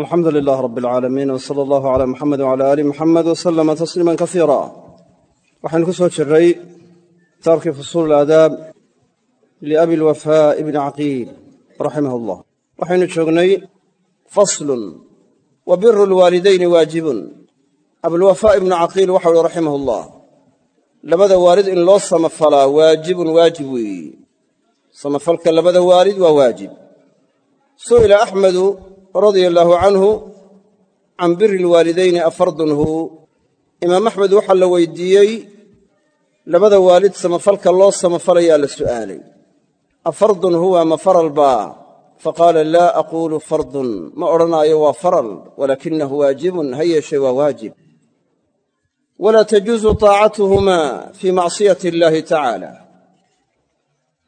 alxamdu lilaah rab alcaalamiin w sala allahu calaa muxamed wcala aali muxamed w salama tasliima kasiira waxaynu ku soo jiray kitaabkii fusuul alaadaab liabi lwafaa ibni caqiil raximah allah waxaynu joognay faslun wa biru lwaalidayni waajibun. Abulwafaa ibnu caqiil waxau uhi raximah allah labada waalid in loo samafalaa waajibun waajib weeyi. Samafalka labada waalid waa waajib. Su'ila axmedu radia allaahu canhu can biri lwaalidayni afardunhu imaam axmed waxaa la weydiiyey labada waalid samafalka loo samafalayaa la su'aalay. Afardun huwa ma faral baa? Faqaala laa aquulu fardun. Ma odhanaayo waa faral walaakinahu waajibun. Ha yeeshee waa waajib. Walaa tajuusu taacatuhumaa fii macsiyati illaahi tacaala.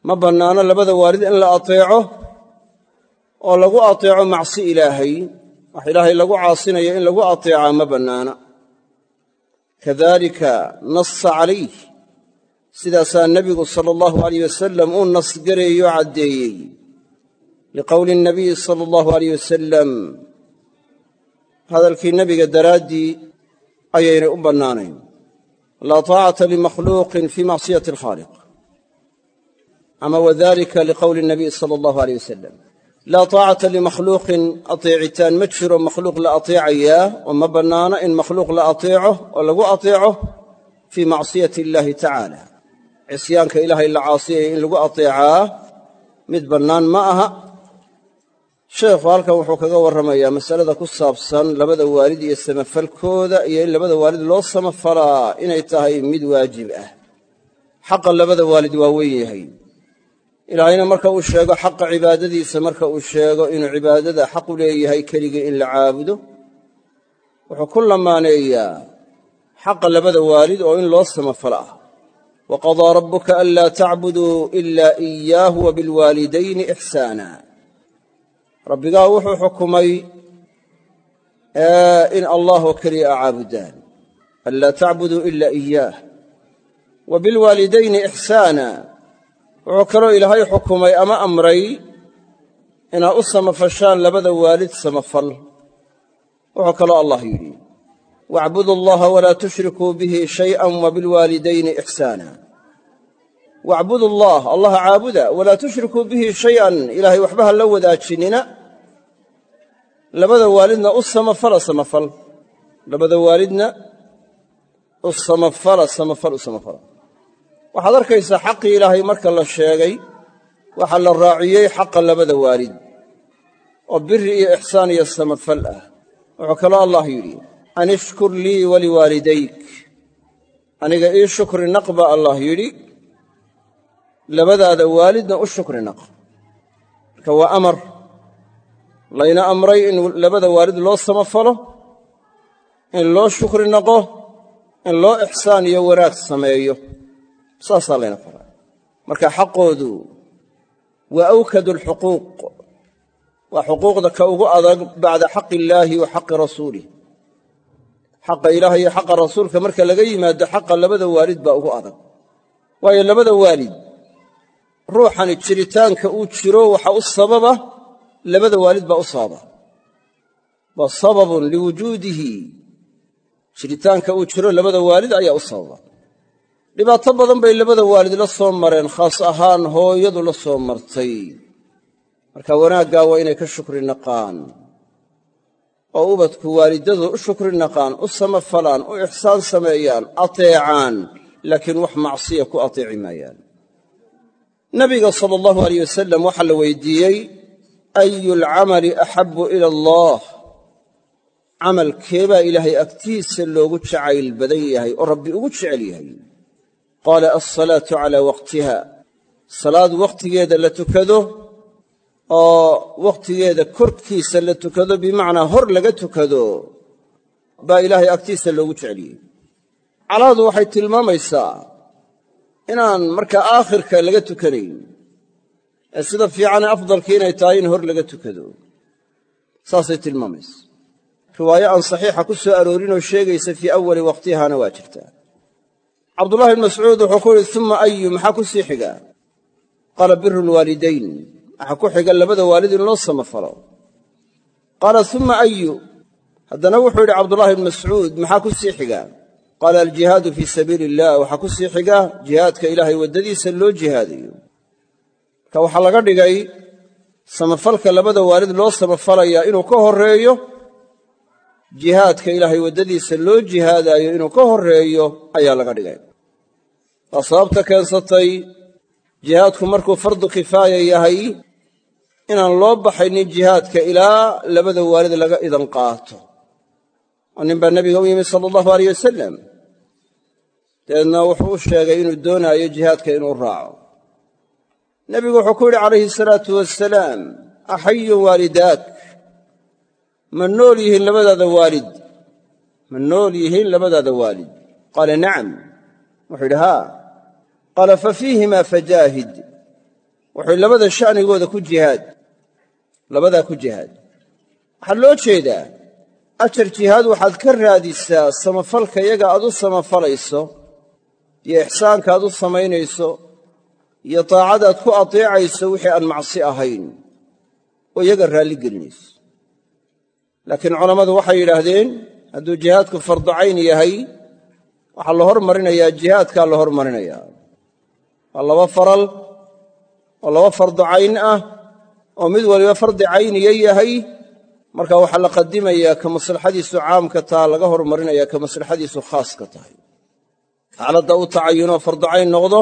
Ma bannaano labada waalid in la ateeco oo lagu ateeco macsi ilaahay wax ilaahay lagu caasinayo in lagu ateecaa ma bannaana. Kadalika nassa calayh sidaasaa nebigu sala allahu alayh wasalam uu nasgareeyo caddeeyey. Liqowli nabiyi sala allahu alayh wasalam hadalkii nebiga daraaddii ayaynay u bannaanayn. Laa taacata limakhluuqin fii macsiyati alkhaaliq ama wadalika liqowli nabiyi sala allahu alayh wasalam laa taacata limakhluuqin ateecitaan ma jiro makhluuq la ateecayaa oo ma bannaano in makhluuq la ateeco oo lagu ateeco fii macsiyati illaahi tacaala. Cisyaanka ilaahay la caasiyaya in lagu ateecaa mid bannaan ma aha. Sheekhu halkan wuxuu kaga warramayaa masalada ku saabsan labada waalid iyo samafalkooda iyo in labada waalid loo samafalaa inay tahay mid waajib ah. Xaqa labada waalid waa weyn yahay ilaahayna marka uu sheego xaqa cibaadadiisa marka uu sheego inuu cibaadada xaq u leeyahay keligii in la caabudo wuxuu ku lamaaneeyaa xaqa labada waalid oo in loo samafalo ah. Wa qadaa rabbuka anlaa tacbuduu ilaa iyaahu wa bilwaalidayni ixsaana. Rabbigaa wuxuu xukumay in allah oo keliya a caabudaan. Anlaa tacbuduu ila wuxuu kaloo ilaahay xukumay ama amray inaad u samafashaan labada waalid samafal. Wuxuu kaloo allah yidhi wacbudu allaha walaa tushrikuu bihi shay'an wa bilwaalidayni ixsaana. Wacbudu allah allaha caabuda walaa tushrikuu bihi shay'an. Ilaahay waxba ha la wadaajinina. Labada waalidna u samafala samafal. Labada waalidna u samafala samafal u samafala waxaad arkaysaa xaqii ilaahay marka la sheegay waxaa la raaciyey xaqa labada waalid oo biri iyo ixsaan iyo samafal ah. Wuxuu kaloo allah yidhi an ishkur lii waliwaalidayk. Aniga ii shukri naq baa allah yidhi labadaada waalidna u shukri naq. Marka waa amar layna amray in labada waalid loo samafalo in loo shukri naqo in loo ixsaan iyo wanaag sameeyo saasaa layna faraa marka xaqoodu waa awkadu alxuquuq. Waa xuquuqda ka ugu adag bacda xaqi illaahi wa xaqi rasuulih xaqa ilaah iyo xaqa rasuulka marka laga yimaado xaqa labada waalid baa ugu adag. Waayo labada waalid ruuxani jiritaanka uu jiro waxa u sababa labada waalid baa u sababa. Waa sababun liwujuudihi jiritaanka uu jiro labada waalid ayaa u sababa dhibaato badan bay labada waalid la soo mareen khaas ahaan hooyadu la soo martay. Marka wanaaggaa waa inay ka shukri naqaan oo ubadku waalidadu u shukri naqaan u samafalaan u ixsaan sameeyaan ateecaan laakiin wax macsiya ku ateeci maayaan nabiga sala allahu alayh wasalam waxaa la weydiiyey ayu alcamali axabbu ila allah? Camalkeebaa ilaahay agtiisa loogu jacayl badan yahay oo rabbi ugu jecel yahay qaala alsalaatu calaa waqtiha salaad wakhtigeeda la tukado oo wakhtigeeda korkiisa la tukado bimacnaa hor laga tukado baa ilaahay agtiisa loogu jeceliyey calaadu waxay tilmaamaysaa inaan markaa aakhirka laga tukanayn ee sida fiicane afdalkii inay tahay in hor laga tukado saasay tilmaamaysa riwaayo aan saxiixa ku soo aroorinoo sheegaysa fii awali waqtihana waa jirtaa cabdullahi bn mascuud wuxuu ku yidhi uma ayu maxaa ku sii xiga? Qaala biru lwaalidayn waxaa ku xiga labada waalid in loo samafalo. Qaala uma ayu haddana wuxuu yidhi cabdullahi ibn mascuud maxaa ku sii xiga? Qaala aljihaadu fii sabiili illah waxaa ku sii xiga jihaadka ilaahay waddadiisa loo jihaadayo marka waxaa laga dhigay samafalka labada waalid loo samafalayaa inuu ka horreeyo jihaadka ilaahay waddadiisa loo jihaadaayo inuu ka horreeyo ayaa laga dhigay. Waa sababta keensatay jihaadku markuu fardu kifaaya yahay inaan loo baxaynin jihaadka ilaa labada waalid laga idan qaato. Oo nin baa nebiga u yimi sala allahu aleyh wasalam dabeedna wuxuu u sheegay inuu doonaayo jihaadka inuu raaco. Nebigu wuxuu ku yidhi calayhi salaatu wasalaam axayun waalidaak ma nool yihiin labadaada waalid? Ma nool yihiin labadaada waalid? Qaala nacam. Wuxuu yidhi haa. Qaala fa fiihimaa fajaahid. Wuxuu labada sha'nigooda ku jihaad. Labadaa ku jihaad. Waxaa loo jeedaa? Ajar jihaad waxaad ka raadisaa samafalka yaga aad u samafalayso iyo ixsaanka aad u samaynayso iyo daacadaad ku adeecayso wixii aan macsi ahayn oo iyaga raalli gelinayso laakiin culammadu waxay yidhaahdeen hadduu jihaadku farducayn yahay waxaa la hormarinayaa jihaadkaa la hormarinayaa. Waa laba faral oo laba fardu cayn ah oo mid waliba fardi cayniya yahay marka waxaa la qadimayaa ka maslaxadiisu caamka taa laga hormarinaya ka maslaxadiisu khaaska tahay. Xaaladda u tacayunoo fardu cayn noqdo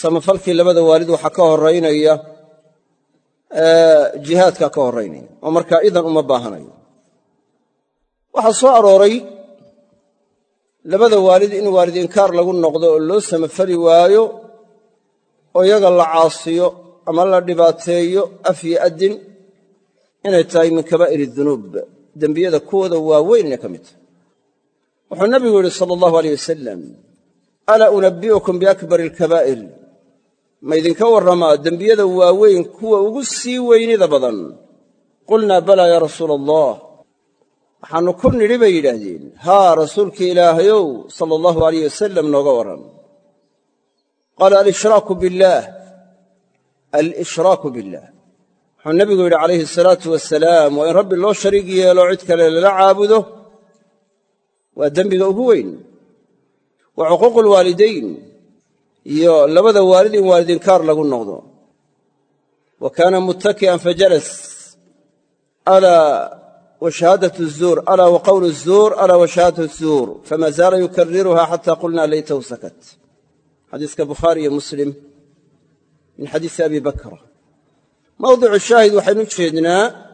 samafalkii labada waalid waxaa ka horaynaya jihaadka ka horaynaya oo markaa idan uma baahanayo waxaa soo arooray labada waalid in waalid inkaar lagu noqdo oo loo samafali waayo oo iyaga la caasiyo ama la dhibaateeyo af yo addin inay tahay min kabaa'ir dunuub. Dembiyada kuwooda waaweyn inay ka mid. Tahay wuxuu nabigu yidhi sala allahu aleyh wasalam alaa unabbi'ukum biakbari alkabaa'ir ma idinka warramaa dembiyada waaweyn kuwa ugu sii weynida badan. Qulnaa balaa yaa rasuula allah waxaannu ku nidhi bay yidhaahdeen. Haa rasuulkii ilaahayow sala allahu alayh wasalam nooga warran. Qaala alshraaku billaah alshraaku billaah wuxuu nebigu yidhi calayhi asalaatu wasalaam waa in rabbi loo shariig yeelo cid kale lala caabudo. Waa dembiga ugu weyn. Wa cuquuqu alwaalidayn iyo labada waalid in waalidinkaar lagu noqdo. Wa kaana muttaki'an fajalas alaa wa shahaadatu zuur alaa wa qowlu zuur alaa wa shahaadatu zuur. Fama zaala yukariruha xata qulna laytahu sakat. Xadiiska bukhaari iyo muslim min xadiisi abi bakra. Mawdicu shaahid waxaynu jeednaa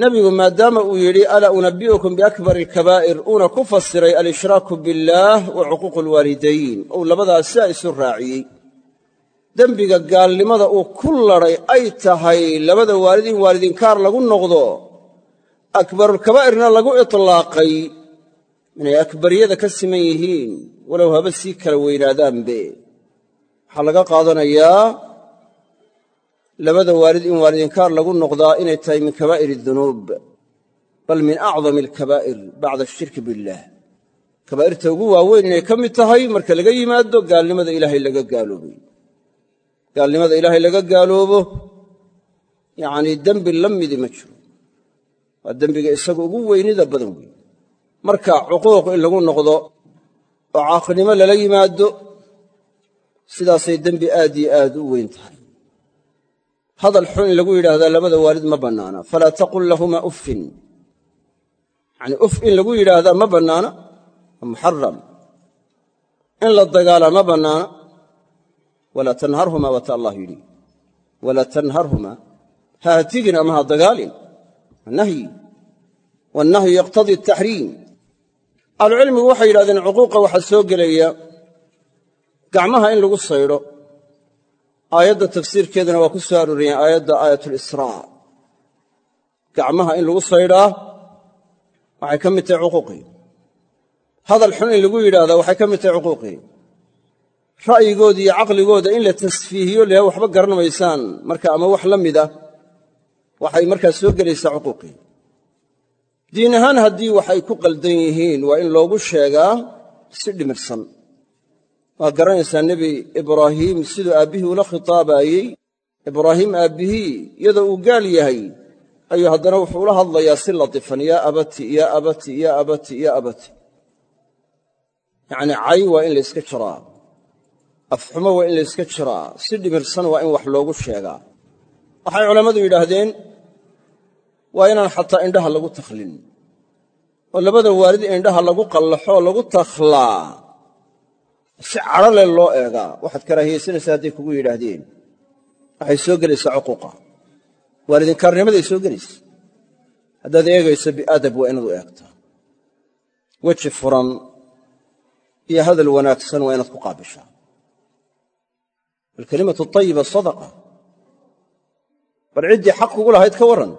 nebigu maadaama uu yidhi alaa unabbi'ukum biakbari alkabaa'ir uuna ku fasiray alshraaku billaah wa cuquuqu alwaalidayn ou labadaas sidaa isu raaciyey. Dembiga gaalnimada uu ku ladhay ay tahay labada waalid in waalidinkaar lagu noqdo. Akbarulkabaa'irna lagu itlaaqay. Inay akbariyada ka siman yihiin. Walow haba sii kala weynaadaanbe waxaa laga qaadanayaa labada waalid in waalidinkaar lagu noqdaa inay tahay min kabaa'ir adunuub bal min acdami alkabaa'ir bacda ashirki billaah kabaa'irta ugu waaweyn inay ka mid tahay marka laga yimaado gaalnimada ilaahay laga gaaloobay. Gaalnimada ilaahay laga gaaloobo yacnii dembi la midi ma jiro. Waa dembiga isaga ugu weynida badan weyn. Marka cuquuq in lagu noqdo oo caaqinimo lala yimaado sidaasay dembi aad iyo aad u weyn tahay hadal xun lagu yidhaahdaa labada waalid ma bannaana. Falaa taqul lahumaa uffin. Yacnii uf lagu yidhaahdaa ma bannaana muxaram in la dagaalaa ma bannaana walaa tanharhumaa waata allah yidhi. Walaa tanharhumaa ha hatigin dagaalin. Nahyi. Wannahyu yaqtadii ataxriim ahlucilmigu waxay yidhahdeen cuquuqa waxaa soo gelaya gacmaha in lagu saydho aayadda tafsiirkeedana waa ku soo arooriyeen aayadda aayatulisraa gacmaha in lagu saydhaa waxay ka mid tahay cuquuqii hadal xun in lagu yidhaahdaa waxay ka mid tahay cuquuqii ra'yigooda iyo caqligooda in la tasfiihiyo leha waxba garan maysaan marka ama wax la mida waxay markaa soo gelaysaa cuquuqii diin ahaan haddii waxay ku qaldan yihiin waa in loogu sheegaa si dhimirsan waa garanaysaa nebi ibraahiim siduu aabbihii ula khitaabaayey ibraahiim aabbihii iyadoo uu gaal yahay ayuu haddana wuxuu ula hadlayaa si latifan yaa abati yaa abati yaa abati yaa abati. Yacni cay waa in layska jiraa afxumo waa in layska jiraa si dhimirsan waa in wax loogu sheegaa. Waxay culammadu yidhaahdeen waa inaan xataa indhaha lagu takhlin oo labada waalid in indhaha lagu qallaxoo lagu takhlaa si cadho leh loo eegaa waxaad karaahiyaysanaysaa hadday kugu yidhaahdeen. Waxay soo gelaysaa cuquuqa. Waalidinkaarnimaday soo gelaysa. Haddaad eegayso biadab waa inaad u eegtaa weji furan iyo hadal wanaagsan waa inaad ku qaabishaa. Alkalimatu ayiba sadaqa. Bal ciddii xaq kugu lahayd ka warran.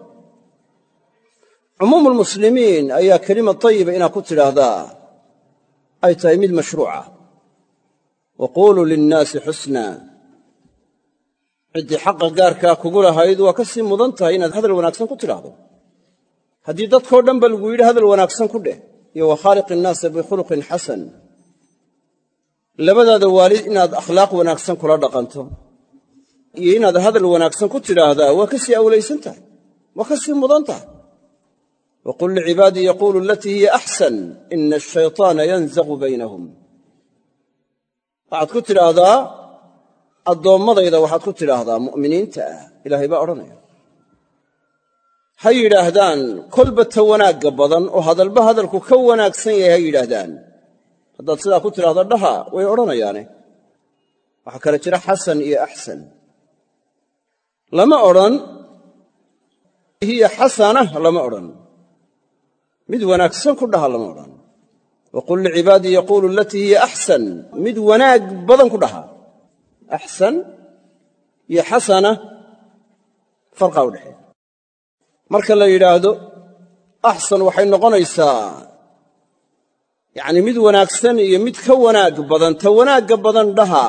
Cumuumu lmuslimiin ayaa kelima tayiba inaad ku tidhaahdaa. Ay tahay mid mashruuca wa quuluu linnaasi xusnaa ciddii xaqa gaarkaa kugu lahayd waa ka sii mudan tahay inaad hadal wanaagsan ku tidhaahdo haddii dadkao dhan ba lagu yidhi hadal wanaagsan ku dheh iyo wa khaaliqi innaasa bikhuluqin xasan labadaada waalid inaad akhlaaq wanaagsan kula dhaqanto iyo inaad hadal wanaagsan ku tidhaahdaa waa ka sii awlaysan tahay waa ka sii mudan tahay waxaad ku tidhaahdaa addoommadayda waxaad ku tidhaahdaa mu'miniinta ah ilaahay baa odhanaya. Ha yidhaahdaan kolba ta wanaagga badan oo hadalba hadalku ka wanaagsan yahay ha yidhaahdaan. Haddaad sidaa ku tidhaahdo dhaha way odhanayaane. Waxaa kale jira xasan iyo axsan. Lama odhan hiya xasana lama odhan. Mid wanaagsan ku dhaha lama odhan wa qul licibaadii yaquulu alatii hiya axsan. Mid wanaag badan ku dhaha. Axsan iyo xasana farqaa u dhexeeya. Marka la yidhaahdo axsan waxay noqonaysaa yacnii mid wanaagsan iyo mid ka wanaag badan ta wanaagga badan dhaha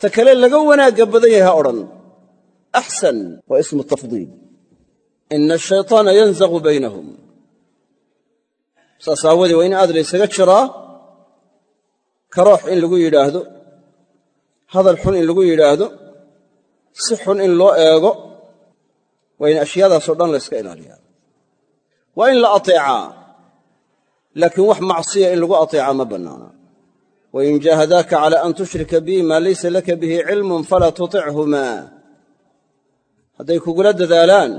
ta kale laga wanaagga badan yahay ha odhan. Axsan waa ismu tafdiil. Ina yanzaqu baynahum saas aawadee waa in aad laysaga jiraa karoox in lagu yidhaahdo hadal xun in lagu yidhaahdo si xun in loo eego waa in ashyaadaasoo dhan layska ilaaliyaa. Waa in la ateecaa laakiin wax macsiya in lagu ateecaa ma bannaana. Wain jaahadaaka cala an tushrika bi maa laysa laka bihi cilmun falaa tutichumaa hadday kugula dadaalaan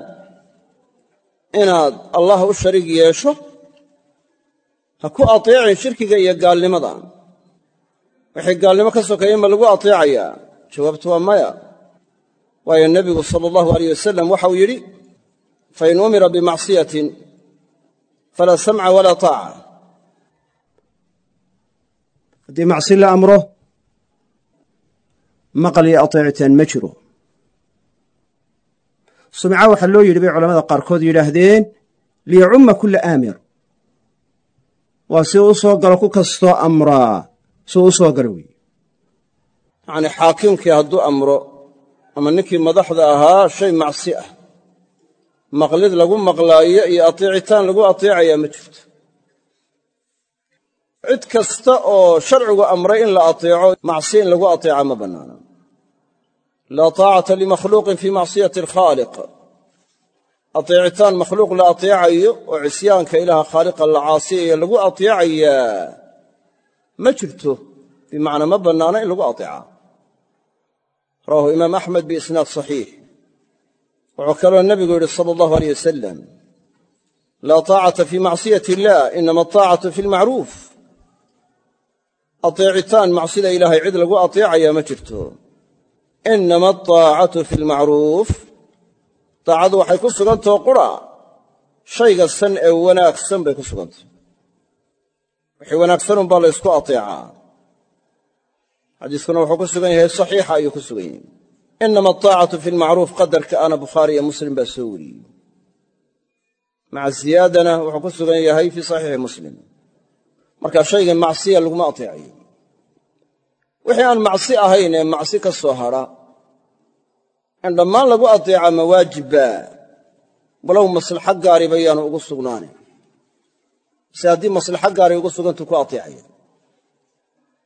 inaad allah u shariig yeesho ha ku ateecin shirkiga iyo gaalnimada. Wixii gaalnimo ka sokeeye ma lagu ateecayaa? Jawaabtu waa maya. Waayo nebigu sala allahu alayh wasalam waxauu yidhi fain umira bimacsiyatin falaa samca walaa taaca. Haddii macsi la amro maqal iyo ateecitaan ma jiro. Sumca waxaa loo yidhi bay culamada qaarkood yidhaahdeen liyacumma kulla aamir waa si u soo galo ku kastoo amraa si u soo galo weeye yacnii xaakimkii hadduu amro ama ninkii madaxda ahaa shay macsi ah. Maqlid lagu maqlaayo iyo ateecitaan lagu ateecayaa ma jirto. Cid kasta oo sharcigu amray in la ateeco macsi in lagu ateeca ma bannaana. Laa taacata limakhluuqin fii macsiyati alkhaaliq ateecitaan makhluuq la ateecayo oo cisyaanka ilaaha khaaliqa la caasiyaya lagu ateecayaa ma jirto. Bimacnaa ma bannaana in lagu ateeca. Rawahu imaam axmed biisnaad saxiix. Wuxuu kaloo nebigu yidhi sala allahu aleyh wasalam laa taacata fii macsiyati illaah inama ataacatu fi lmacruuf ateecitaan macsida ilaahay cid lagu ateecayaa ma jirto. Inama ataacatu fi lmacruuf daacadu waxay ku sugantaho qura. Shayga san ee wanaagsan bay ku sugantah wixii wanaagsanunbaa la ysku ateecaa. Xadiiskuna wuxuu ku sugan yahay saxiixa ayuu ku sugan yahay. Inama ataacatu fi lmacruuf qadarka ana bukhaari iyo muslim baa soo wariyey. Maca ziyaadana wuxuu ku sugan yahay fii saxiixi muslim. Marka shayga macsiya laguma ateecayo wixii aan macsi ahayn ee macsi ka soo hadha in dhammaan lagu ateeca ma waajibba walow maslaxo gaariba yaanu ugu sugnaane se haddii maslaxo gaari ugu sugantu ku ateecaya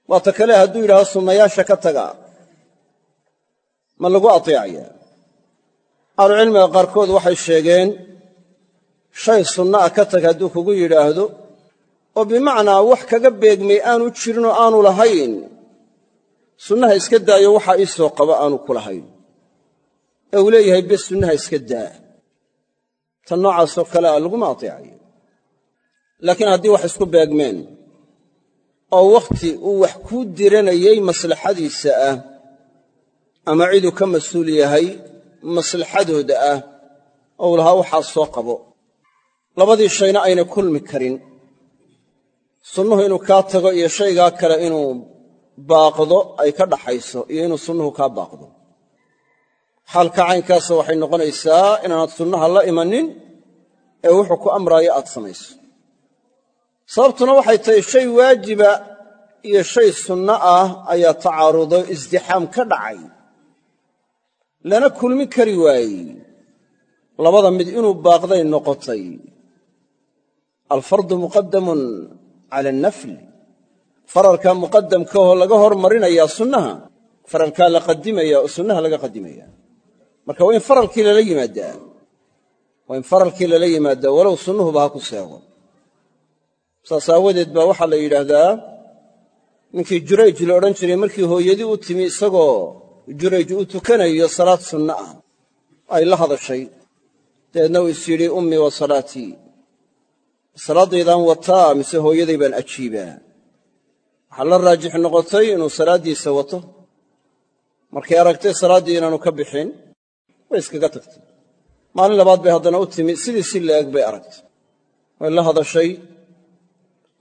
waata kale hadduu yidhahdo sunnayaasha ka taga ma lagu ateecaya ahlucilmiga qaarkood waxay sheegeen shay sunna ah ka tag hadduu kugu yidhaahdo oo bimacnaa wax kaga beegmay aanu jirinoo aanu lahayn sunnaha iska daayo waxaa ii soo qaba aanu ku lahayn ee uu leeyahay bes sunnaha iska daa. Tan noocaasoo kale a laguma ateecayo laakiin haddii wax isku beegmeen oo wakhti uu wax kuu diranayay maslaxadiisa ah ama ciduu ka mas'uul yahay maslaxadooda ah ou lahaa waxaa soo qabo. Labadii shayna ayna kulmi karin. Sunnuhu inuu kaa tago iyo shaygaa kale inuu baaqdo ay ka dhaxayso iyo inuu sunnuhu kaa baaqdo xaalka caynkaasa waxay noqonaysaa inaanad sunnaha la imanin ee wuxuu ku amraayo aad samayso. Sababtuna waxay tahay shay waajiba iyo shay sunno ah ayaa tacaarudo isdixaam ka dhacay. Lana kulmi kari waayey. Labada mid inuu baaqday noqotay. Alfardu muqadamun cala alnafli faralkaa muqadamkaoo laga hormarinayaa sunnaha faralkaa la qadimaya oo sunnaha laga qadimaya marka waa faralkii lala yimaadaa. Waa in faralkii lala yimaadaa. Walow sunnuhuba ha ku seego. Saas baa waxaa la yidhaahdaa ninkii jurayj la odhan jiray markii hooyadii u timi isagoo jurayj uu tukanayo salaad sunno ah. Ay la hadashay. Dabeedna uu is yidhi ummii wa salaatii salaaddaydaan wataa mise hooyaday baan ajiibaa. Waxaa la raajix noqotay inuu salaaddiisa wato. Markay aragtay salaaddii inaanu ka bixin iskaga tagtay. Maalin labaad bay haddana u timi sidii si la'eg bay aragtay. Way la hadashay.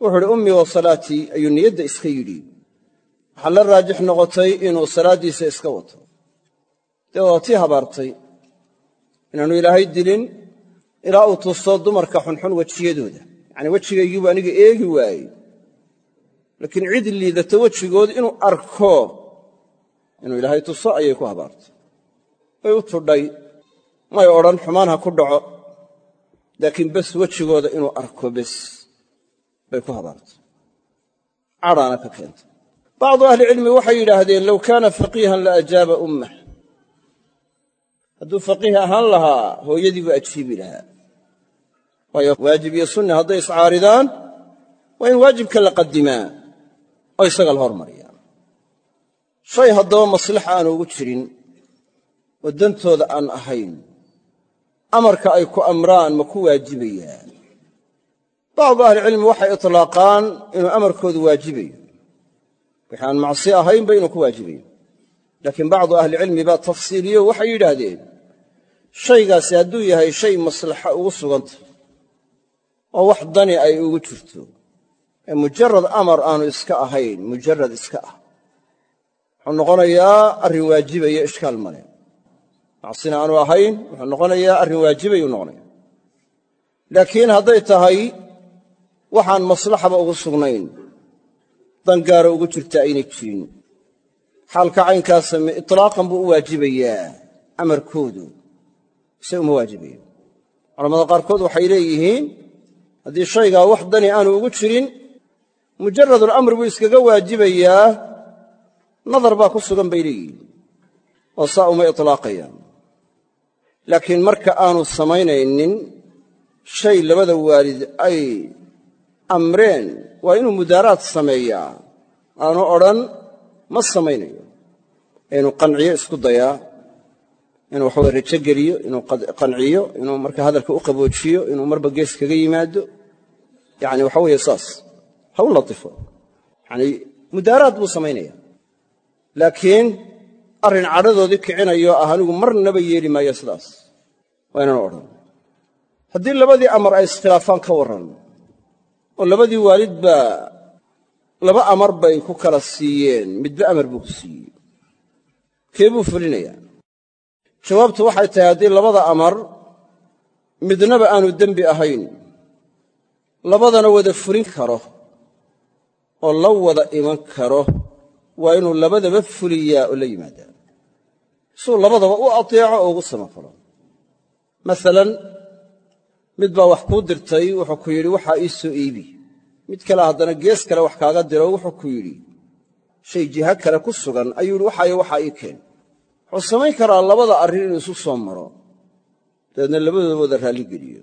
Wuxuu uhi ummii wa salaatii ayuu niyadda iska yidhi. Waxaa la raajix noqotay inuu salaaddiisa iska wato. Dee waa tii habaartay. Inaannu ilaahay dilin ilaa uu tusto dumarka xunxun wejiyadooda. Yacanii wejigaygiibu aniga eegi waayey. Laakiin cid liidato wejigood inuu arko inuu ilaahay tuso ayay ku habaartay way u tudhay may odhan xumaan ha ku dhaco laakiin bes wejigooda inuu arko bes bay ku habaartay. Cadhaana ka keentay. Bacdu ahlicilmi waxay yidhaahdeen low kaana faqiihan la ajaaba ummah hadduu faqiih ahaan lahaa hooyadii buu ajiibi lahaa. Waayo waajib iyo sunni hadday iscaaridaan waa in waajibka la qadimaa oo isaga la hormariyaa. Shay haddaba maslaxa aanu ugu jirin oo dantooda aan ahayn amarka ay ku amraan ma ku waajibayaan. Bacdu ahlicilmi waxay itlaaqaan inuu amarkoodu waajibayo. Wixii aan macsi ahaynba inuu ku waajibayo. Laakiin bacdu ahlicilmi baa tafsiiliyo waxay yidhaahdeen shaygaasi hadduu yahay shay maslaxa ugu sugantah oo wax dani ay ugu jirto ee mujarad amar aanu iska ahayn mujarad iska ah. Wuxuu noqonayaa arrin waajibaya ishkaal male macsina aanu ahayn wuxuu noqonayaa arrin waajibayuu noqonaya. Laakiin hadday tahay waxaan maslaxaba ugu sugnayn. Dan gaaro ugu jirta aynay jirin. Xaalka caynkaasa itlaaqan buu u waajibayaa amarkoodu ise uma waajibayo. Culamada qaarkood waxay leeyihiin haddii shaygaa wax dani aanu ugu jirin mujaradul buu iskaga waajibayaa nadar baa ku sugan bay leeyihiin. Oo saa uma itlaaqayaan laakiin marka aanu samaynaynin shay labada waalid ay amreen waa inuu mudaaraad sameeyaa. Aanu odhan ma samaynayo. Inuu qanciyo isku dayaa. Inuu waxawe rajo geliyo inuu qanciyo inuu marka hadalka u qaboojiyo inuu marba gees kaga yimaado. Yani waxa weeye saas ha u latifo. Yani mudaaraad buu samaynaya laakiin arrin cadhadoodii kicinayo ah anigu marnaba yeeli maayo sidaas. Waa inaan odhan. Haddii labadii amar ay iskhilaafaan ka warran oo labadii waalid baa laba amar bay ku kala siiyeen midba amar buu ku siiyey. Kee buu fulinayaa? Jawaabtu waxay tahay haddii labada amar midnaba aanu dembi ahayn labadana wada fulin karo oo la wada iman karo waa inuu labadaba fuliyaa oo la yimaadaa suu labadaba u ateeco oo ugu samafalo. Masalan mid baa wax kuu dirtay wuxuu ku yidhi waxaa ii soo iibi. Mid kale haddana gees kale wax kaaga diro wuxuu ku yidhi shay jiha kale ku sugan ayuu yidhi waxaayo waxaa ii keen. Wuxuu samayn karaa labada arrin inuu isu soo maro dabeedna labadooda wada raalligeliyo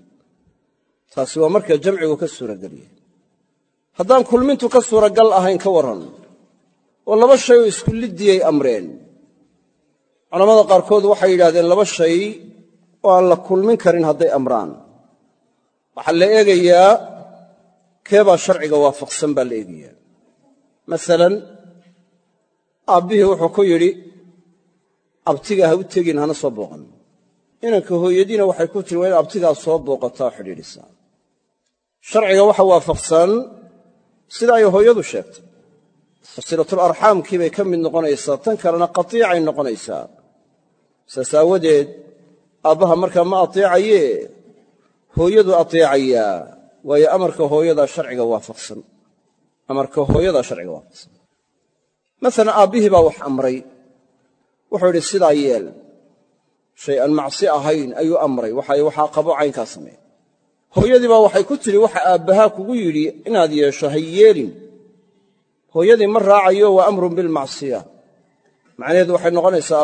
taasi waa marka jamcigu ka suuragelyahay haddaan kulmintu ka suuragal ahayn ka warran oo laba shay oo isku liddiyay amreen culammada qaarkood waxay yidhahdeen laba shay oo aan la kulmin karin hadday amraan. Waxaa la eegayaa keebaa sharciga waafaqsan baa la eegayaa. Masalan aabbihii wuxuu ku yidhi abtiga ha u tegin hana soo booqan. Inanka hooyadiina waxay ku tiri waa in abtigaa soo booqataa oo xidhiidhisaa sharciga waxa waafaqsan sida ay hooyadu sheegtay. Silatul arxaamkii bay ka mid noqonaysaa tan kalena qatiicay noqonaysaa saas aawadeed aabbaha markaa ma ateecayee hooyadu ateecayaa waayo amarka hooyadaa sharciga waafaqsan. Amarka hooyadaa sharciga waafaqsan. Masalan aabbihii baa wax amray. Wuxuu idhi sidaa yeel shay aan macsi ahayn ayuu amray. Waxaa qabo caynkaa samee. Hooyadii baa waxay ku tidhi waxa aabbahaa kugu yidhi inaad yeesho ha yeelin. Hooyadii ma raacayo waa amrun bilmacsiya macnaheedu waxay noqonaysaa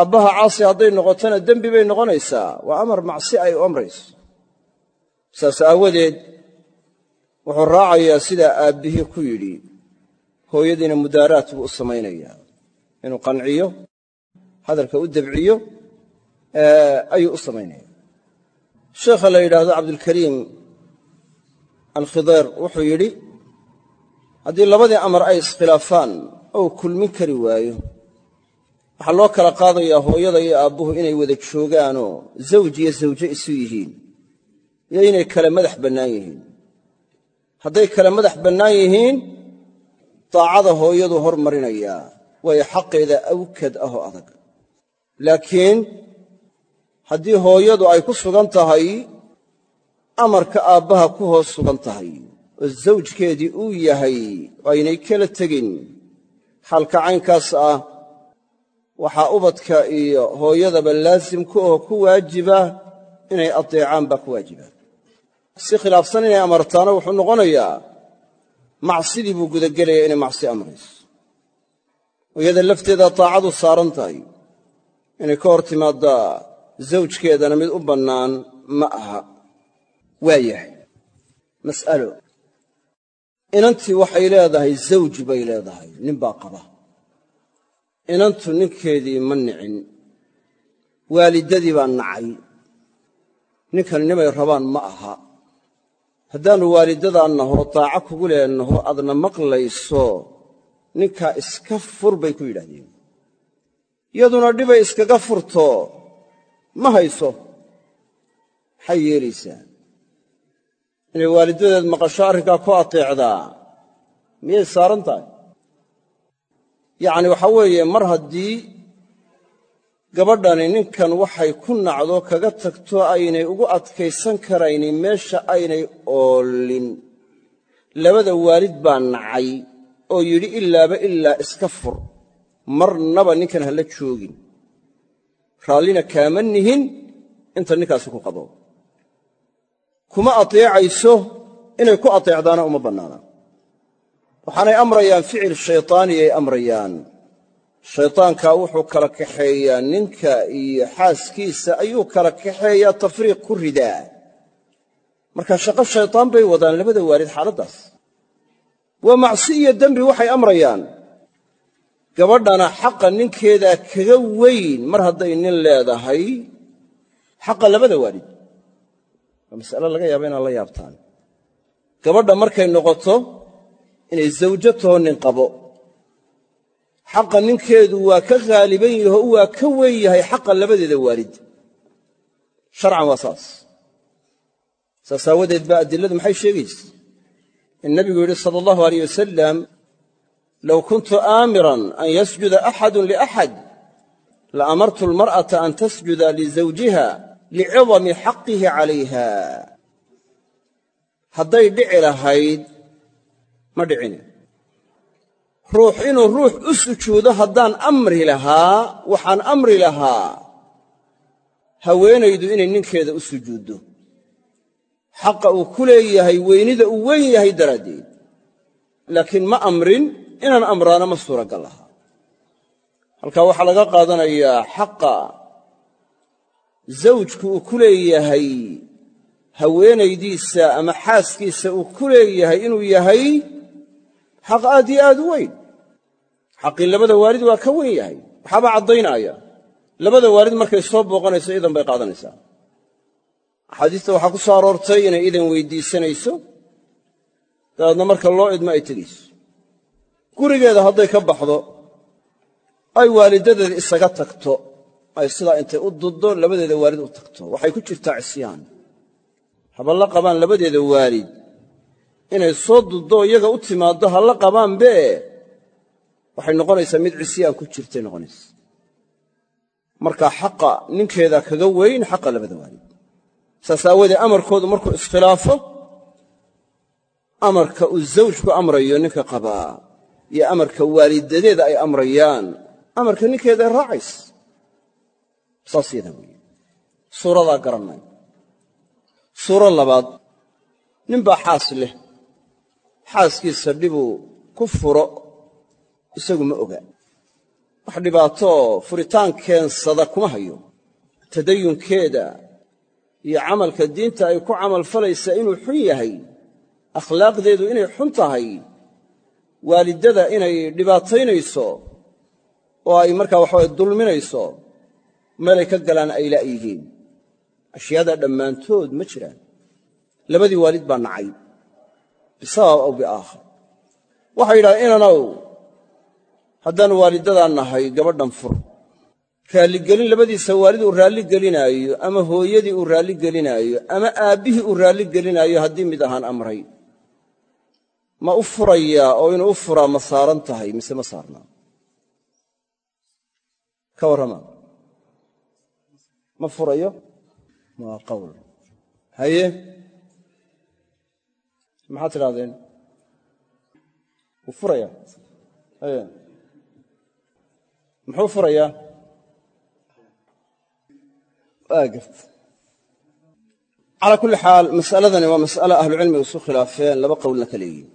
aabbaha caasi hadday noqotona dembi bay noqonaysaa. Waa amar macsi ay amrayso. Saas aawadeed wuxuu raacayaa sidaa aabbihii ku yidhi hooyadiina mudaaraat buu u samaynayaa. Inuu qanciyo hadalka u debciyo ayuu u samaynaya sheekha la yidhaahdo cabdulkariim alkhideer wuxuu yidhi haddii labadii amar ay iskhilaafaan ou kulmin kari waayo waxaa loo kala qaadayaa hooyada iyo aabbuhu inay wada joogaanoo zawj iyo zawje isu yihiin iyo inay kale madax bannaan yihiin. Hadday kale madax bannaan yihiin daacada hooyadu hormarinayaa waayo xaqeeda awkad ah oo adag. Laakiin haddii hooyadu ay ku sugan tahay amarka aabbaha ku hoos sugan tahay oo zawjkeedii uu yahay oo aynay kala tegin. Xaalka caynkaas ah waxaa ubadka iyo hooyadaba laasim ku oo ku waajiba inay adeecaan baa ku waajiba. Si khilaafsan inay amartaana wuxuu noqonayaa macsidii buu gudagelaya inay macsi amrayso hooyada lafteeda taacadu saaran tahay. Inay ka hor timaaddaa zawjkeedana mid u bannaan ma aha. Waa yahay. Mas'alo. Inantii waxay leedahay zawj bay leedahay. Nin baa qaba inantu ninkeedii ma nicin waalidadii baa nacay. Ninkan nimay rabaan ma aha. Haddaannu waalidadaa naho daaco kugu leenaho adna maqlayso ninkaa iska fur bay ku yidhaahdeen. Yaduna dhibay iskaga furto. Ma hayso. Maxay yeelaysaa inay waalidadeed maqasho arrinkaa ku ateecdaa? Miyay saaran tahay yacni waxaa weeye mar haddii gabadhani ninkan waxay ku nacdo kaga tagto aynay ugu adkaysan karaynin meesha aynay oolin. Labada waalid baa nacay oo yidhi ilaaba ilaa iska fur marnaba ninkan ha la joogin. Raallina kaama nihin inta ninkaasi ku qabo. Kuma ateecayso inay ku ateecdaana uma bannaana waxaanay amrayaan ficil shaytaaniyay amrayaan. Shaytaankaa wuxuu kala kaxeeyaa ninka iyo xaaskiisa ayuu kala kaxeeyaa tafriiq ku ridaa marka shaqo shaytaan bay wadaan labada waalid xaaladdaas waa macsi iyo dembi waxay amrayaan. Gabadhana xaqa ninkeedaa kaga weyn mar hadday nin leedahay xaqa labada waalid. Waa mas'alo laga yaaba inaad la yaabtaan. Gabadha markay noqoto inay zawjo taho nin qabo. Xaqa ninkeedu waa ka haaliban yaho waa ka weyn yahay xaqa labadeeda waalid. Sharcan waa saas. Saas aawadeed baa adiladu maxay sheegaysa? In nabigu yidhi sala allahu aleyh wasalam low kuntu aamiran an yasjuda axadun liaxad la amartu almar'ata an tasjuda lizawjiha licidami xaqihi calayha hadday dhici lahayd ma dhicine ruux inuu ruux u sujuudo haddaan amri lahaa waxaan amri lahaa haweenaydu inay ninkeeda u sujuuddo. Xaqa uu ku leeyahay weynida uu weyn yahay daraaddeed. Laakiin ma amrin inaan amraana ma suuragal lahaa. Halkaa waxaa laga qaadanayaa xaqa. Zawjku uu ku leeyahay haweenaydiisa ama xaaskiisa uu ku leeyahay inuu yahay xaq aad iyo aad u weyn. Xaqii labada waalid waa ka weyn yahay. Waxaabaa caddaynaya. Labada waalid markay soo booqanayso idan bay qaadanaysaa. Axaadiista waxaa ku soo aroortay inay idan weyddiisanayso dabeedna marka loo idmo ay tegayso gurigeeda hadday ka baxdo ay waalidadeeda isaga tagto ay sidaa intay u duddo labadeeda waalid u tagto. Waxay ku jirtaa cisyaan. Haballa qabaan labadeeda waalid inay soo duddo iyaga u timaaddo halla qabaanbe waxay noqonaysaa mid cisyaan ku jirtay noqonaysa marka xaqa ninkeeda kaga weyn xaqa labada waalid. Saas aawoodee amarkoodu markuu iskhilaafo amarka uu zawjku amrayo ninka qabaa iyo amarka waalidadeeda ay amrayaan amarka ninkeedaay raacays. Saas yadaa weeye suuradaa garannay suuro labaad ninbaa xaas leh xaaskiisa dhibuu ku furo isagu ma oga. Wax dhibaatoo furitaan keensada kuma hayo. Tadayunkeeda iyo camalka diinta ay ku camalfalaysaa inuu xun yahay akhlaaqdeedu inay xun tahay waalidada inay dhibaataynayso oo ay markaa waxaway dulminayso meelay ka galaan ay la'yihiin ashyaadaa dhammaantood ma jiraan. Labadii waalid baa nacay bisabab aw biaakhar waxay yidhahdeen inanow haddaan waalidadaa nahay gabadhan fur. Raalligelin labadiisa waalid uu raalli gelinaayo ama hooyadii uu raalli gelinaayo ama aabbihii uu raalli gelinaayo haddii mid ahaan amray. Ma u furayaa oo inuu u furaa ma saaran tahay mise ma saarnaa? Ka warrama. Ma maxaad tidhahdeen wuu furayaa. Muxuu furayaa? Waa garta calaa kulli xaal mas'aladani waa mas'ale ahlucilmiga isu khilaafeen laba qowlna ka leeyihiin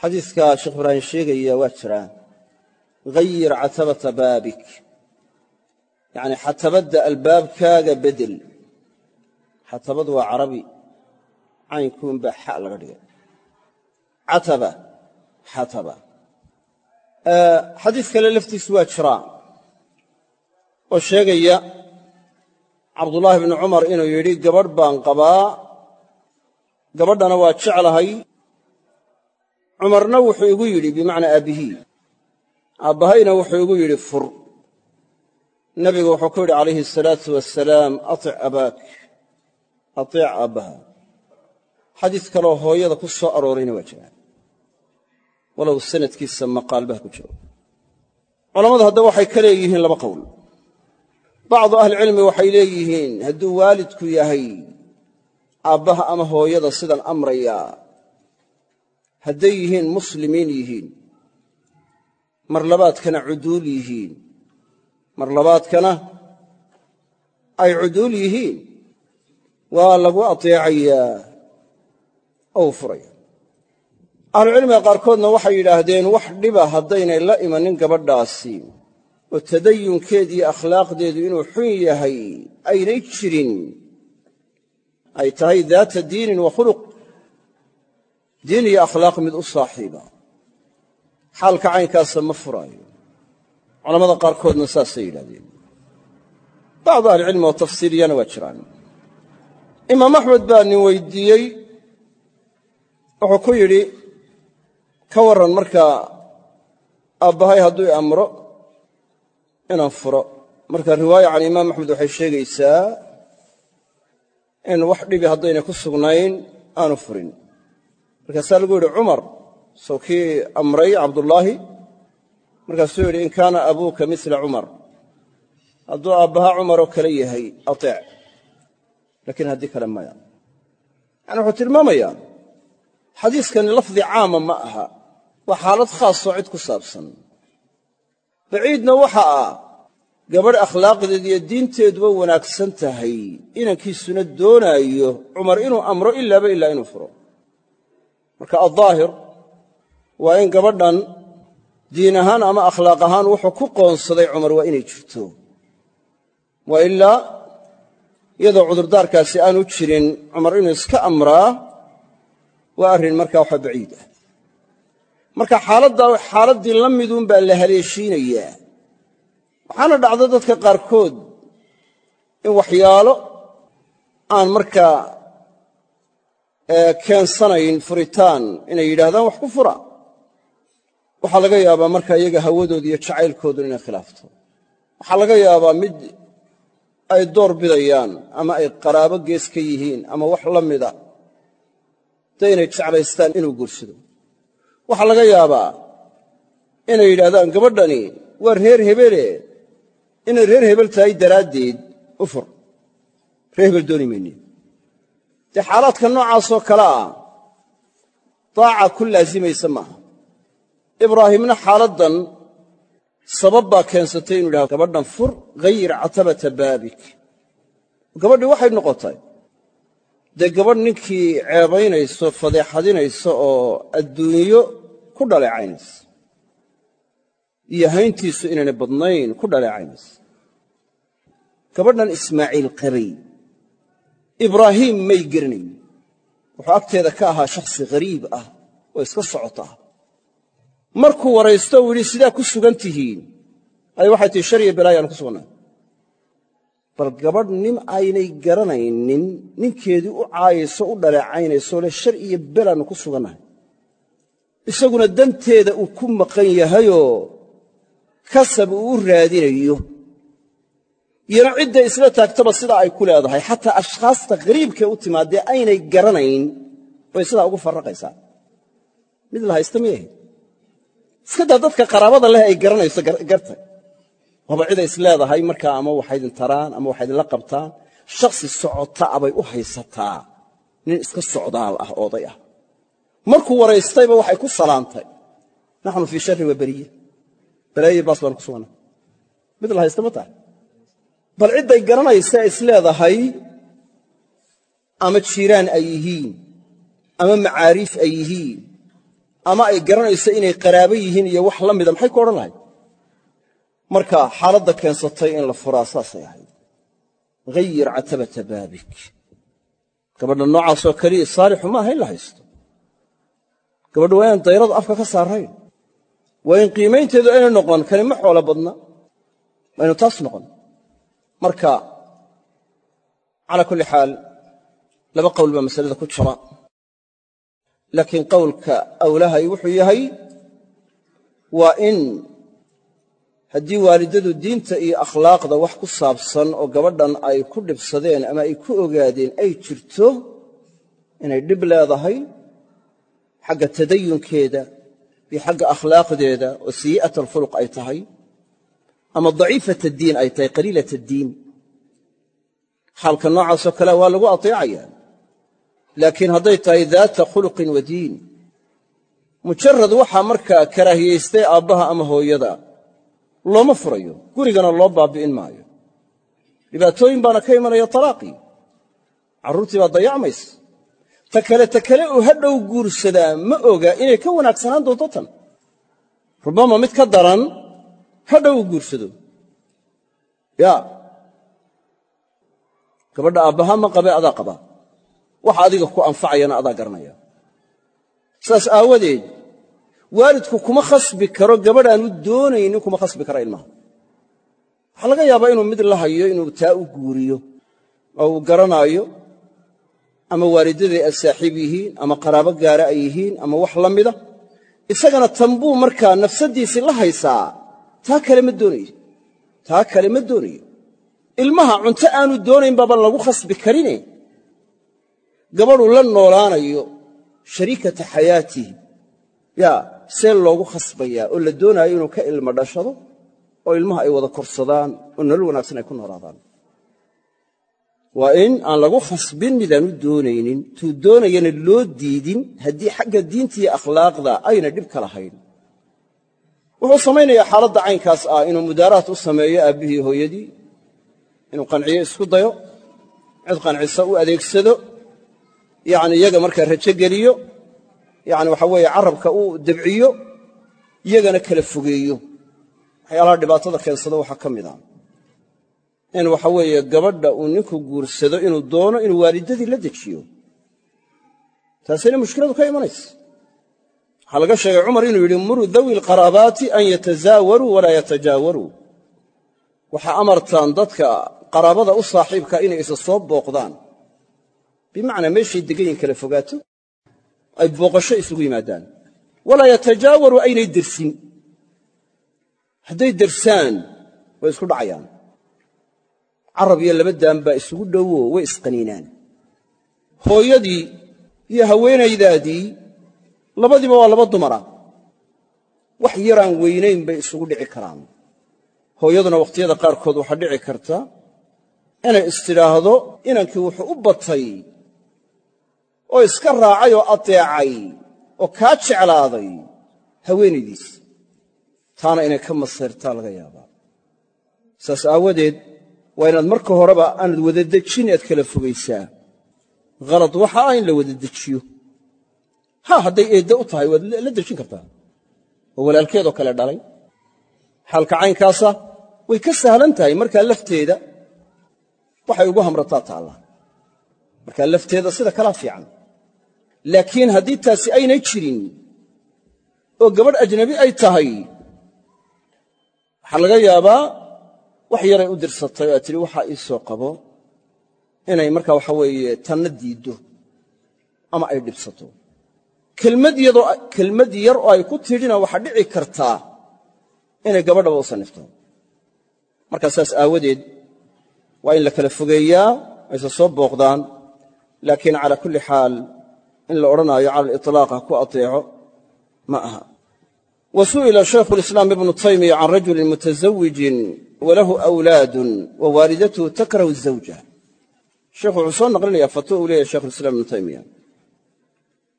xadiidka sheekh ibraahim sheegaya waa jiraa hayir catabata baabik. Yacni xatabadda albaabkaaga bedel. Xatabadu waa carabi caynkuunbaa xa laga dhigay. Cataba xataba. Xadiis kale laftiisu waa jiraa oo sheegaya cabdullaahi bnu cumar inuu yidhi gabadh baan qabaa gabadhana waa jeclahay. Cumarna wuxuu igu yidhi bimacnaa aabbihii aabbahayna wuxuu igu yidhi fur. Nebigu wuxuu ku yidhi calayhi asalaatu wasalaam atic abaak xadiis kaloo hooyada ku soo aroorayna waa jiraa walow sanadkiisa maqaalbaha ku jiro. Culammadu haddaba waxay ka leeyihiin laba qowl. Bacdu ahlicilmi waxay leeyihiin hadduu waalidku yahay aabbaha ama hooyada sidan amrayaa hadday yihiin muslimiin yihiin mar labaadkana cuduul yihiin mar labaadkana ay cuduul yihiin waa lagu ateecayaa ou furaya ahlucilmiga qaarkoodna waxay yidhaahdeen wax dhiba haddaynay la imanin gabadhaasi. Oo tadayunkeed iyo akhlaaqdeedu inuu xun yahay aynay jirin. Ay tahay daata diinin wa khuluq. Diin iyo akhlaaq mid u saaxiiba. Xaalka caynkaasa ma furaayo. Culammada qaarkoodna saasay yidhahdeen bacdu ahlicilmi oo tafsiiriyana waa jiraan. Imaam axmed baa nin weydiiyey wuxuu ku yidhi ka warran markaa aabbahay hadduu i amro inaan furo. Marka riwaaya can imaam axmed waxay sheegaysaa in wax dhibi haddaynay ku sugnayn aanu furin. Markaasaa lagu yidhi cumar sow kii amray cabdullaahi. Markaasuu yidhi in kaana abuuka mila cumar. Hadduu aabbaha cumaroo kale yahay ateec. Laakiin haddii kale maya. Yani wuxuu tilmaamayaa xadiiskani lafdi caama ma aha waa xaalad khaasoo cid ku saabsan. Baciidna waxa ah gabadh akhlaaqdeed iyo diinteeduba wanaagsan tahay inankiisuna doonaayo cumar inuu amro ilaaba ilaa inuu furo. Marka addaahir waa in gabadhan diin ahaan ama akhlaaq ahaan wuxuu ku qoonsaday cumar waa inay jirto. Wa ilaa iyadoo cudurdaarkaasi aanu jirin cumar inuu iska amraa waa arrin markaa waxa baciid ah. Marka xaaladdaa xaaladdii la miduun baa la haleeshiinayaa. Waxaana dhacda dadka qaarkood in waxyaalo aan markaa keensanayn furitaan inay yidhaahdaan wax ku fura. Waxaa laga yaabaa markaa iyaga hawadooda iyo jacaylkoodun inay khilaafto. Waxaa laga yaabaa mid ay door bidayaan ama ay qaraabo gees ka yihiin ama wax la mida dee inay jeclaystaan inuu guursado waxaa laga yaabaa inay yidhahdaan gabadhani waa reer hebele inay reer hebel tahay daraaddeed u fur reer hebel dooni mayne dee xaalaadka noocaasoo kale ah daaca ku laasimaysa maaha. Ibraahimna xaaladdan sabab baa keensatay inu yidhahdo gabadhan fur hayir catabata baabik. Gabadhii waxay noqotay dee gabadh ninkii ceebaynayso fadeexadinaysa oo adduunyo ku dhaleecaynaysa iyo hayntiisu inaynay badnayn ku dhaleecaynaysa. Gabadhan ismaaciil qabay ibraahiim may geranayn wuxuu agteeda ka ahaa shakhsi ghariib ah oo iska socota. Markuu waraysto uu yidhi sidaa ku sugan tihiin. Ay waxay tihi shar iyo balaayaan ku sugannahay bal gabadh nin aynay garanaynin ninkeedii u caayayso u dhaleecaynayso le shar iyo belaannu ku sugannahay isaguna danteeda uu ku maqan yahayoo kasab uu u raadinayo. Iyona cidday isla taagtaba sidaa ay ku leedahay xataa ashkhaasta qariibkee u timaadee aynay garanayn bay sidaa ugu farraqaysaa. Mid la haysta miyahay iska daa dadka qaraabada leh ay garanayso gartay waaba ciday is leedahay markaa ama waxaydin taraan ama waxaydinla qabtaan. Shakhsi socota abay u haysataa. Nin iska socdaal ah ooday ah. Markuu waraystayba waxay ku salaantay. Naxnu fii sharri wa beriye. Balaayo baas baanu ku sugannay mid la haysta ma tahay. Bal cidday garanaysa is ama jiiraan ay yihiin ama macaariif ay yihiin ama ay garanayso inay qaraabo yihiin iyo wax la mida maxay ku odhan lahayd marka xaaladda keensatay in la furaa saasay ahayd. Hayir catabata baabik. Gabadha noocaasoo keliya saalixu maaha in la haysto. Gabadha waa inaan dayradu afka ka saarayn. Waa in qiimaynteedu aynay noqon kani ma xoolo badna waa ynu taas noqon. Marka calaa kulli xaal laba qowl baa masalada ku jira. Laakiin qowlka awlahay wuxuu yahay waa in haddii waalidadu diinta iyo akhlaaqda wax ku saabsan oo gabadhan ay ku dhibsadeen ama ay ku ogaadeen ay jirto inay dhib leedahay xagga tadayunkeeda iyo xagga akhlaaqdeeda oo sayi'at alkhuluq ay tahay ama daciifat addiin ay tahay qaliilat addiin xaalka noocaasoo kale waa lagu ateecaya laakiin hadday tahay daata khuluqin wa diin mujarad waxaa markaa karaahiyaystay aabbaha ama hooyada looma furayo. Gurigana loo baabi'in maayo. Dhibaatooyin baana ka imanaya talaaqii carruurtii baa dayacmaysa. Ta kale ta kale uu hadhow guursadaa ma oga inay ka wanaagsanaan doonto tan. Rubama mid ka daran hadhow uu guursado. Yaa. Gabadha aabbaha ma qabe adaa qaba waxa adiga ku anfacayana adaa garanaya. Saas aawadeed waalidku kuma khasbi karo gabadh aan u doonaynin kuma khasbi kara ilmaha. Waxaa laga yaabaa inuu mid la hayo inuu taa u guuriyo oo uu garanaayo ama waalidaday ay saaxiib yihiin ama qaraabo gaara ay yihiin ama wax la mida. Isagana tanbuu markaa nafsaddiisii la haysaa taa kale ma doonayo. Taa kale ma doonayo. Ilmaha cunto aanu doonayn baaba lagu khasbi karine? Gabadhuu la noolaanayo shariikata xayaatihi. Yaa see loogu khasbayaa oo la doonaayo inuu ka ilmo dhashado oo ilmaha ay wada korsadaan oo nolol wanaagsan ay ku noolaadaan. Waa in aan lagu khasbin midaanu doonaynin tuu doonayana loo diidin haddii xagga diinta iyo akhlaaqda ayna dhib ka lahayn. Wuxuu samaynayaa xaaladda caynkaas ah inuu mudaaraat u sameeyo aabbihii hooyadii inuu qanciyo isku dayo cid qancisa u adeegsado yacni iyaga markaa rajo yacni waxa weeye carabka uu debciyo iyagana kala fogeeyo. Waxyaalaha dhibaatada keensada waxaa ka mid ah. In waxa weeye gabadha uu ninku guursado inuu doono inuu waalidadii la dejiyo. Taasina mushkiladu ka imanaysa. Waxaa laga sheegay cumar inuu yidhi muruu dawi alqaraabaati an yatazaawaruu walaa yatajaawaruu. Waxaa amartaan dadka qaraabada u saaxiibka inay isa soo booqdaan. Bimacnaa meeshay degayin kala fogaato ay booqasho isugu yimaadaan. Walaa yatajaawaru aynay dersin hadday dersaan way isku dhacayaan. Carab iyo laba daan baa isugu dhowo way isqaniinaan. Hooyadii iyo haweenaydaadii labadiiba waa laba dumara. Wax yaraan weynayn bay isugu dhici karaan. Hooyaduna wakhtiyada qaarkood waxaa dhici karta inay istidhaahdo inankii wuxuu u batay oo iska raacay oo adeecay oo kaa jeclaaday haweenaydiis. Taana inay ka masayrtaa laga yaabaa. Saas aawadeed waa inaad marka horeba aanad wada dejin aad kala fogaysaa. Halad waxa ah in la wada dejiyo. Ha hadday eedda u tahay waad la dejin kartaa. Oo walaalkeedoo kale dhalay. Xaalka caynkaasa way ka sahlan tahay markaa lafteeda. Waxay ugu hamrataa taalla. Markaa lafteeda sida kalaa fiican laakiin haddii taasi aynay jirin oo gabadh ajnabi ay tahay waxaa laga yaabaa wax yaray u dirsatay oo aad tidhi waxaa ii soo qabo inay markaa waxa weeye tanna diiddo ama ay dhibsato. Kelmad yar oo ay ku tidhina waxaa dhici kartaa inay gabadhaba u sannifto. Markaa saas aawadeed waa in la kala fogeeyaa ayse soo booqdaan laakiin calaa kulli xaal in la odhanaayo cala aliطlaaq ha ku ateeco ma aha. Wa su'ila lislaam ibnu taymiya can rajulin mutazawijin walahu awlaadun wa waalidatuhu takrahu zawja. Sheikhu wuxuu soo naqlinayaa fatwo uu leeyahay shekhulislaam ibnu taymiya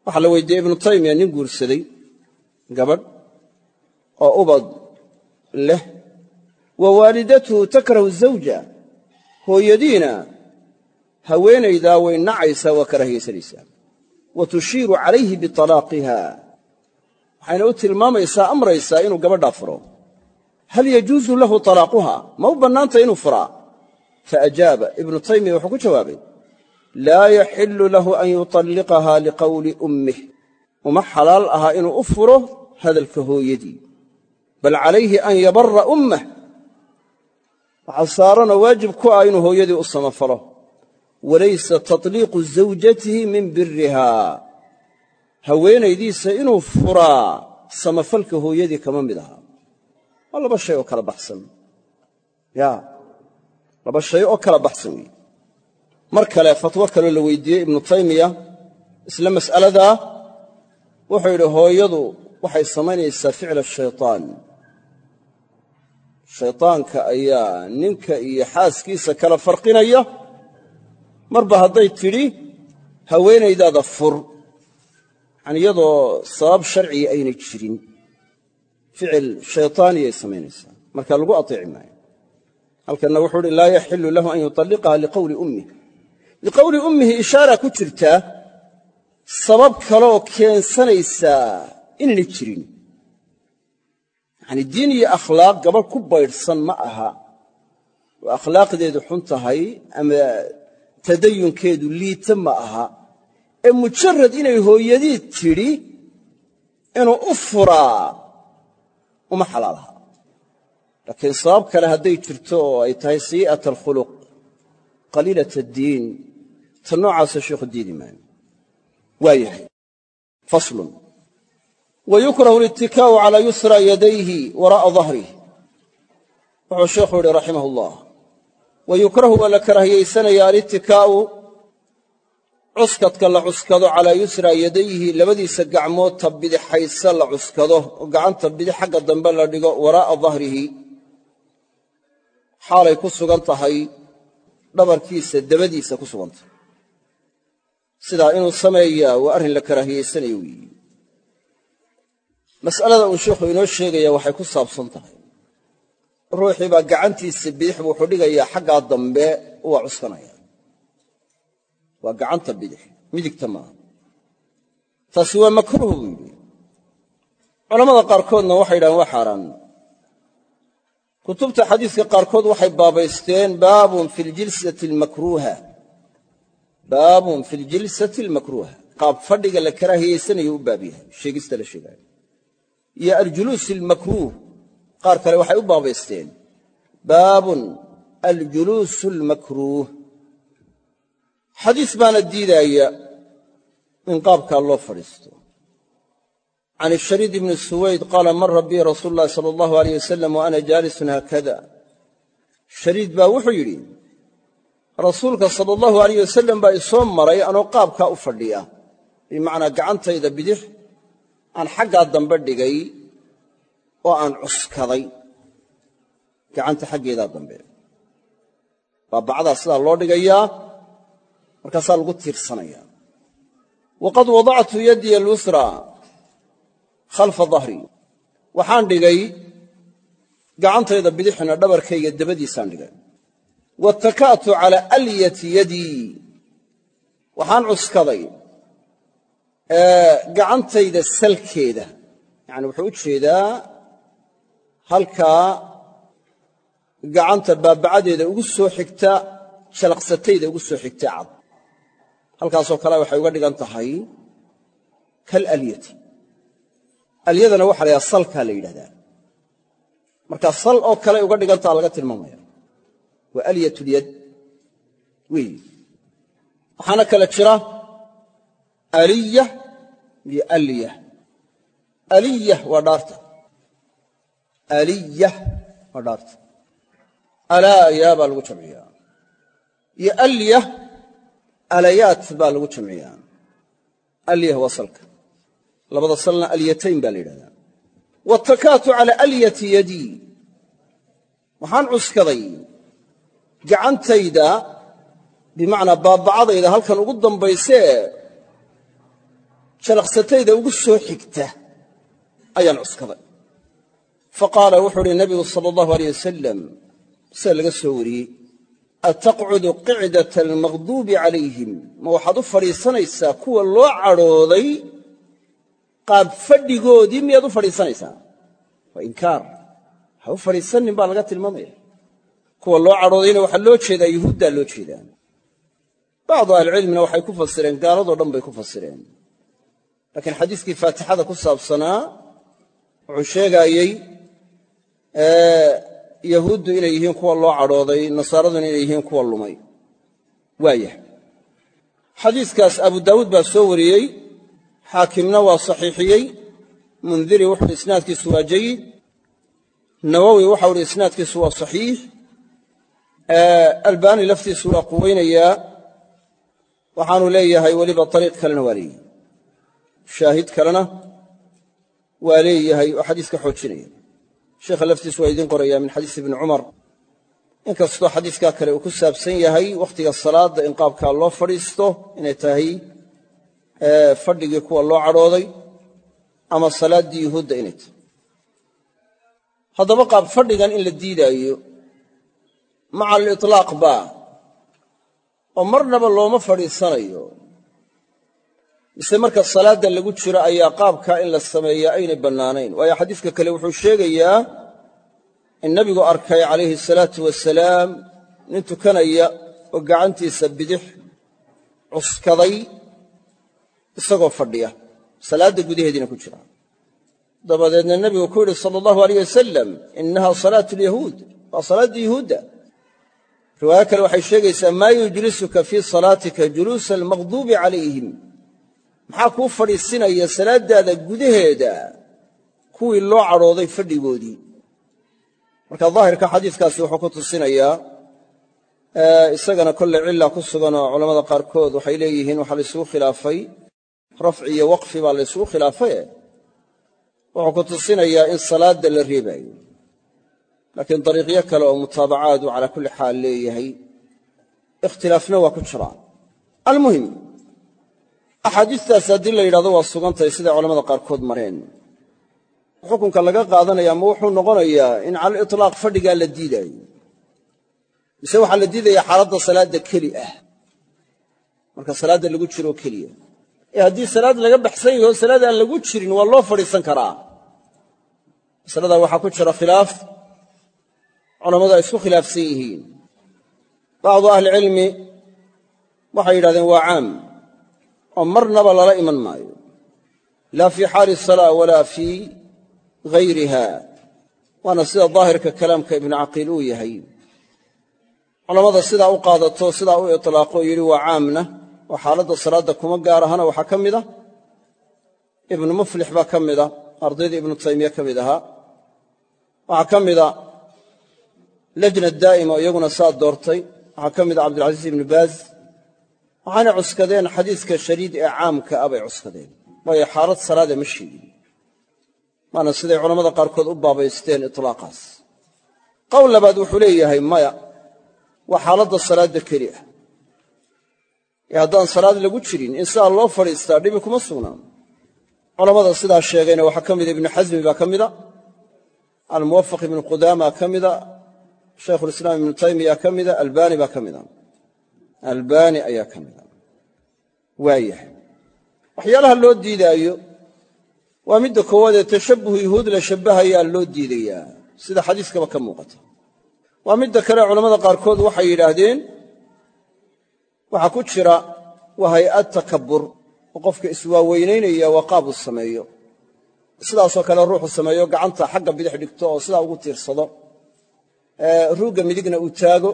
waxaa la weydiiyey ibnu taymiya nin guursaday gabadh oo ubad leh. Wa waalidatuhu takrahu zawja. Hooyadiina haweenaydaa way nacaysaa waa karahiyaysanaysaa wa tushiiru calayhi bitalaaqiha. Waxayna u tilmaamaysaa amraysaa inuu gabadhaa furo. Hal yajuusu lahu talaaquha? Ma u bannaanta inuu furaa? Faajaaba ibnu taymiya wuxuu ku jawaabay laa yaxillu lahu an yutalliqaha liqowli ummih uma xalaal aha inuu u furo hadalka hooyadii. Bal calayhi an yabarra ummah waxaa saaranoo waajib ku ah inuu hooyadii u samafalo walaysa tatliiqu zawjatihi min biriha haweenaydiisa inuu furaa samafalka hooyadii kama mid aha. Waa laba shay oo kala baxsan. Ya laba shay oo kala baxsan. Weeye mar kale fatwo kaloo la weydiiyey ibnu taymiya isla mas'aladaa wuxuu yidhi hooyadu waxay samaynaysaa ficla shaytaan. Shaydaanka ayaa ninka iyo xaaskiisa kala farqinaya marba hadday tidhi haweenaydaada fur. Yani iyadoo sabab sharciga aynay jirin. Ficil shaytaaniyay samaynaysaa. Marka lagu ateeci maayo. Halkanna wuxuu uhi laa yaxilu lahu an yutalliqaha liqowli ummih liqowli ummihi ishaara ku jirta sabab kaleoo keensanaysaa inaynay jirin. Yacanii diin iyo akhlaaq gabadh ku baydhsan ma aha. Oo akhlaaqdeedu xun tahay ama tadayunkeedu liita ma aha. Ee mujarad inay hooyadii tidhi inuu u furaa uma xalaalaha laakiin sabab kale hadday jirto oo ay tahay sayi'at alkhuluq qaliilat addiin ta noocaasa sheikhu diidi maayo waa yahay. Faslun. Wa yukrahu litikaa'u calaa yusra yadayhi waraa'a dahrih wuxuu sheikhu yidhi wa yukrahu waa la karaahiyaysanaya alitikaa'u cuskadka la cuskado calaa yusra yadayhi labadiisa gacmood ta bidixaysa la cuskado oo gacanta bidix xagga dambe la dhigo waraa'a dahrihi xaalay ku sugan tahay dhabarkiisa dabadiisa ku sugan tahay sidaa inuu sameeyaa waa arrin la karaahiyaysanayo weeyi mas'alada uu sheikhu inoo ruuxii baa gacantiisa bidix buu wuxuu dhigayaa xaggaa dambe waa cuskanaya waa gacanta bidix midigta maaha taasi waa makruuh buu yidhi. Culammada qaarkoodna waxay yidhahdeen waa xaaraan. Kutubta xadiiska qaarkood waxay baabaysteen baabun fi ljilsati almakruuha. Baabun fi ljilsati almakruuha. Qaab fadhiga la karaahiyaysanayo u baab yahay. Sheegista la sheegaayo. Iyo aljuluus almakruuh qaar kale waxay u baabaysteen. Baabun aljuluus almakruuh. Xadiis baana diidaaya in qaabkaa loo fadhiisto. Can shariid ibni suwayd qaala mara bii rasuulu llahi sala allahu aleyh wasalam wa ana jaalisun haakada. Shariid baa wuxuu yidhi rasuulka sala allahu aleyh wasalam baa isoo maray anoo qaabkaa u fadhiya. Bimacnaa gacantayda bidix aan xaggaa dambe dhigay oo aan cuskaday gacanta xaggeedaa dambe. Baabacdaa sidaa loo dhigayaa markaasaa lagu tiirsanaya. Waqad wadactu yaddiya alusra khalfa dahri waxaan dhigay gacantayda bidixna dhabarkayga dabadiisaan dhigay. Wataka'tu calaa alyati yadii waxaan cuskaday gacantayda salkeeda. Yacani wuxuu u jeedaa halkaa gacanta baabacadeeda ugu soo xigta shalaqsatayda ugu soo xigta cad. Halkaasoo kale waxay uga dhigan tahay kalalyati alyadana waxa la yhaha salkaa la yidhahdaa. Marka sal oo kale uga dhigantaa laga tilmaamaya. Waa alyatulyad weyi waxaana kale jira aliya iyo alya aliya waa dhaarta aliya waa dhaarta alaaya baa lagu jamciyaa iyo alya alayaat baa lagu jamciyaa alyah waa salka. Labada salna alyatayn baa la yidhahdaa. Watakaatu calaa alyati yadii waxaan cuskaday gacantayda bimacnaa baabacadayda halkan ugu dambaysee jalaqsatayda ugu soo xigta ayaan cuskaday fa qaala wuxuu uhi nabigu sala allahu aleyh wasalam sida laga soo wariyey ataqcudu qicdata almaqduubi calayhim ma waxaad u fadhiisanaysaa kuwa loo cadhooday qaab fadhigoodii miyaad u fadhiisanaysaa? Waa inkaar. Ha u fadhiisanin baa laga tilmaamaya. Kuwa loo cadhoodayna waxaa loo jeedaa yuhuuddaa loo jeedaa. Bacdu ahlicilmina waxay ku fasireen gaaladoo dhan bay ku fasireen. Laakiin xadiiskii faatixada ku saabsanaa wuxuu sheegaayey yahuuddu inay yihiin kuwa loo cadhooday nasaaraduna inay yihiin kuwa lumay. Waayah xadiiskaas abu daawuud baa soo wariyey xaakimna waa saxiixiyey mundiri wuxuuhi isnaadkiisu waa jayid nawowi waxau uhi isnaadkiisu waa saxiix. Albaani laftiisu waa quweynayaa. Waxaanu leeyahay weliba ariiq kalena waa leeyahay. Shaahid kalena waa leeyahay oo xadiiska xoojinaya sheekha laftiisu waa idiin qoraya min xadiis ibni cumar. Inkastoo xadiiskaa kale uu ku saabsan yahay wakhtiga salaadda in qaabkaa loo fadhiisto inay tahay fadhigii kuwa loo cadhooday ama salaaddii yuhuudda inay tahay. Haddaba qaab fadhigan in la diidaayo maca aliطlaaq baa oo marnaba looma fadhiisanayo mise marka salaadda lagu jiro ayaa qaabkaa in la sameeyaa aynay bannaanayn. Waayo xadiiska kale wuxuu sheegayaa in nebigu arkay calayhi asalaatu wasalaam nin tukanaya oo gacantiisa bidix cuskaday isagoo fadhiya. Salaadda gudaheediina ku jira. Dabadeedna nebigu ku yidhi sala allahu alayh wasalam innaha salaatu lyahuud waa salaaddii yuhuudda riwaayo kale waxay sheegaysaa maa yujlisuka fii salaatika juluusa almaqduubi calayhim maxaa kuu fadhiisinaya salaaddaada gudaheeda? Kuwii loo cadhooday fadhigoodii. Marka daahirka xadiiskaasi wuxuu ku tusinayaa isagana kolle cilla ku sugan oo culammada qaarkood waxay leeyihiin waxaa laysugu khilaafay rafci iyo waqfi baa laysugu khilaafaye. Wuxuu ku tusinayaa in salaadda la reebaayo. Laakiin dariiqyo kale oo mutaabacaadu calaa kulli xaal leeyahay ikhtilaafna waa ku jiraa almuhim axaadiistaas haddii la yidhahdo waa sugantahay siday culamada qaarkood mareen. Xukunka laga qaadanaya ma wuxuu noqonayaa in cala aliطlaaq fadhigaa la diidaayo. Mise waxaa la diidaya xaaladda salaadda keli ah. Marka salaadda lagu jiroo keliya. Ee haddii salaad laga baxsan yaho salaad aan lagu jirin waa loo fadhiisan karaa. Masaladaa waxaa ku jira khilaaf. Culammadu ay isku khilaafsan yihiin. Bacdu ahlicilmi waxay yidhahdeen waa caam oo marnaba lala iman maayo. Laa fii xaali salaa walaa fii hayriha waana sida daahirka kalaamka ibnu caqiil uu yahay. Culammada sidaa u qaadato sidaa u itlaaqo yidhi waa caamna oo xaaladda salaadda kuma gaar ahana waxaa ka mid a ibnu muflix baa ka mida ardaydii ibnu taymiya ka mid ahaa. Waxaa ka mida lajna daa'ima oo iyaguna saa doortay. Waxaa ka mida cabdilcasiis ibnu baaz waxaanay cuskadeen xadiiska shadiid ee caamka ah bay cuskadeen. Waayo xaalad salaada ma sheegin. Maana siday culammada qaarkood u baabaysteen itlaaqaas. Qowl labaad wuxuu leeyahay maya waa xaaladda salaadda keli ah. Ee haddaan salaad lagu jirin in sidaa loo fadhiistaa dhibi kuma sugnaan. Culammada sidaa sheegayna waxaa ka mida ibnu xasmi baa ka mida almuwafaq ibnu qudaama ka mida ibnu taymiya ka albaani baa ka albaani ayaa ka mida waayahay waxyaalaha loo diidaayo waa midda koowaad ee tashabbuh yuhuud la shabbahayaa loo diidayaa sida xadiiskaba ka muuqata. Waa midda kale culammada qaarkood waxay yidhaahdeen waxaa ku jira waa hay'ad takabbur oo qofka iswaaweynaynaya waa qaab uu sameeyo. Sidaasoo kale ruuxu sameeyo gacanta xagga bidix dhigto oo sidaa ugu tiirsado. Ruugga midigna uu taago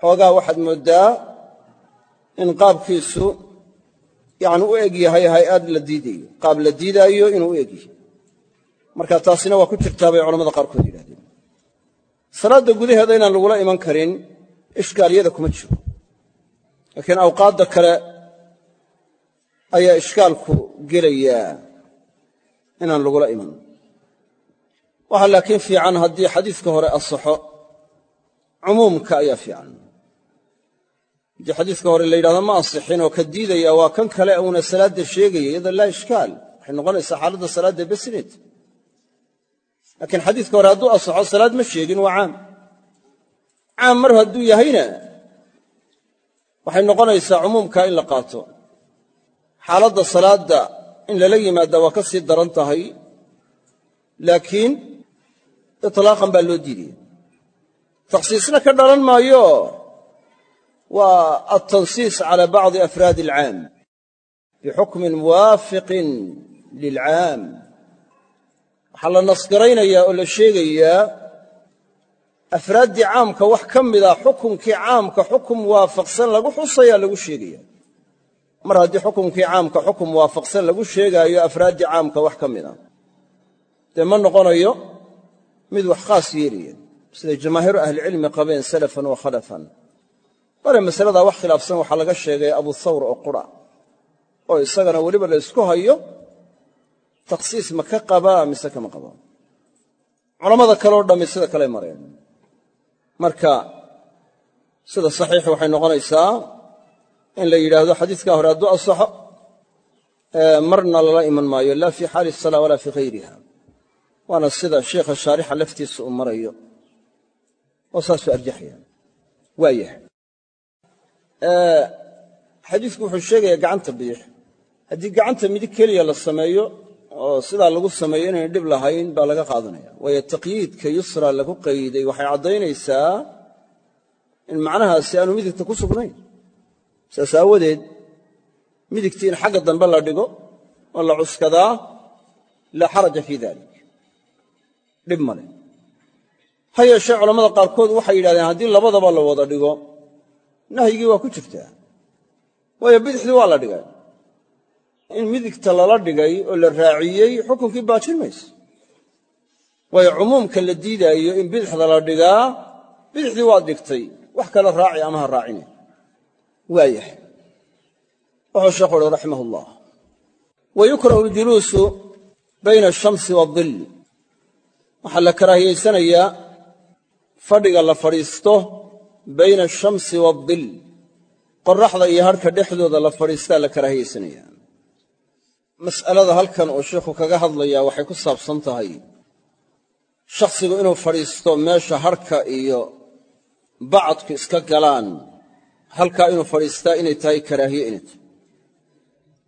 xoogaa waxaad mooddaa in qaabkiisu yacni u eg yahay hay'ad la diidayo. Qaab la diidaayo inuu u eg yahay. Marka taasina waa ku jirtaa bay culamada qaarkood yidhahdeen salaadda gudaheeda inaan lagula iman karin ishkaaliyada kuma jiro. Laakiin awqaadda kale ayaa ishkaalku gelayaa inaan lagula iman. Waxaa laakiin fiican haddii xadiiska hore asaxo cumuumka ayaa fiican haddii xadiiska hore la yidhahdo ma asixin oo ka diidaya waa kan kale uuna salaadda sheegaya iyadoo laa ishkaal. Waxay noqonaysaa xaaladda salaadda besneed. Laakiin xadiiska hore hadduu asaxo salaad ma sheegin waa caam. Caam mar hadduu yahayna waxay noqonaysaa cumuumka in la qaato. Xaaladda salaadda in lala yimaaddaa waa ka sii daran tahay laakiin itlaaqan baa loo diidaya. Takhsiisna ka dhalan maayo waa altansiis cala bacdi afraadi alcaam bixukmin muwaafiqin lilcaam. Waxaa la nasgaraynayaa oo la sheegayaa afraaddii caamka wax ka mida xukunkii caamka xukum waafaqsan lagu xusayaa lagu sheegaya mar haddii xukunkii caamka xukum waafaqsan lagu sheegaayo afraaddii caamka wax ka mida dee ma noqonayo mid wax khaas yeelaya siday jamaahiiru ahlicilmi qabeen salafan wa khalafan bare masaladaa wax khilaafsan waxaa laga sheegay abu thawr oo qura oo isagana weliba la ysku hayo takhsiis ma ka qabaa mise kama qabaa culammada kaleo dhammi sida kaley mareen. Marka sida saxiixi waxay noqonaysaa in la yidhaahdo xadiiskaa hore hadduu asaxo marna lala iman maayo laa fii xaali asalaa walaa fii hayriha waana sida sheikha shaarixa laftiisa uu marayo oo saasuu arjaxaya. Waayahay xadiisku wuxuu sheegayaa gacanta bidix haddii gacanta midig keliya la sameeyo oo sidaa lagu sameeyo inayna dhib lahayn baa laga qaadanaya. Waayo taqyiidka yusra lagu qayday. Waxay caddaynaysaa in macnahaasi aanu midigta ku sugnayn. Saas aawadeed midigtii in xagga dambe la dhigo oo la cuskadaa laa xaraja fii dalik dhib male ha yeeshee culammada qaarkood waxay yidhahdeen haddii labadaba la wada dhigo nahyigii waa ku jirtaa. Waayo bidixdii waa la dhigay. In midigta lala dhigay oo la raaciyey xukunkii baajin mayso waayo cumuumka la diidaayo in bidixda la dhigaa bidixdii waad dhigtay. Wax kale raaci ama ha raacine? Waayahay wuxuu sheekhu uhi raximah ullah wa yukrahu aljuluusu bayna la fadhiisto bayna ashamsi waadill qoraxda iyo hadhka dhexdooda la fadhiistaa la karaahiyaysanaya mas'alada halkan uu sheikhu kaga hadlayaa waxay ku saabsan tahay shakhsigu inuu fadhiisto meesha hadhka iyo bacadku iska galaan halkaa inuu fadhiistaa inay tahay karaahiye inay tahay.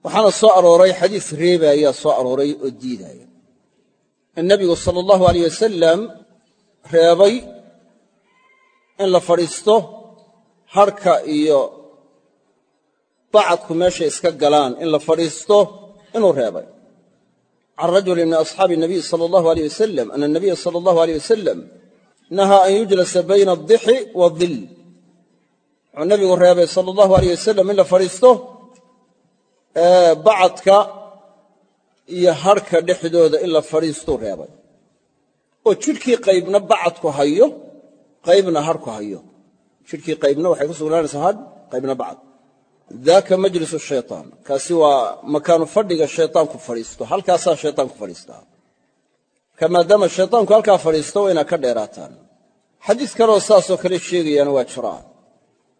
Waxaana soo arooray xadiis reebaayaa soo arooray oo diidaaya in nebigu sala allahu in la fadhiisto harhka iyo bacadku meeshay iska galaan in la fadhiisto inuu reebay. Can rajuli min asxaabi nabiy sala allahu aleyh wasalam ana nabiya sala allahu aleyh wasalam nahaa an yujlasa bayna adixi waadil wuxuu nabigu reebay sala allahu aleyh wasalam in la fadhiisto bacadka iyo harhka dhexdooda in la fadhiistuu reebay. Oo jidhkii qaybna bacadku hayo qaybna harhku hayo. Jidhkii qaybna waxay ku sugnaanaysaa hadh qaybna bacad daaka majlisu shaytaan. Kaasi waa makaanu fadhiga shaytaanku fadhiisto. Halkaasaa shaytaanku fadhiistaa marka maadaama shaytaanku halkaa fadhiisto waa inaad ka dheeraataan. Xadiis kaleoo saasoo kale sheegayaana waa jiraa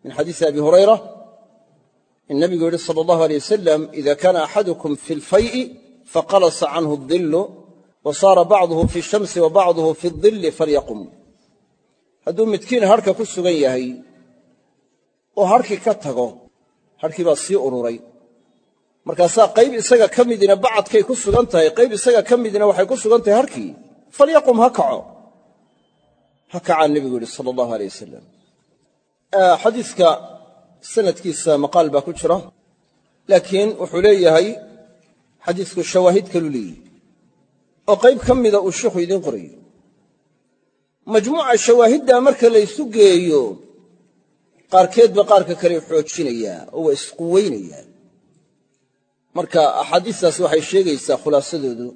min xadiisi abi hurayra in nabigu yidhi sala allahu aleyh wasalam ida kaana axadukum fi lfay'i faqalasa canhu adillu wa saara hadduu midkiin harhka ku sugan yahay oo harhkii ka tago harhkii baa sii ururay. Markaasaa qayb isaga ka midina bacadkay ku sugan tahay qayb isaga ka midina waxay ku sugan tahay harhkii falyaqum ha kaco. Ha kacaa nebigu yidhi sala allahu aleyh wasalam xadiiska sanadkiisa maqaal baa ku jira laakiin wuxuu leeyahay xadiisku shawaahid kalu leeyihi oo qayb ka mida uu sheikhu idiin qorayo majmuuca shawaahiddaa marka la ysu geeyo qaarkeedba qaarka kale xoojinayaa oo waa isquweynayaa marka axaadiistaas waxay sheegaysaa khulaasadoodu.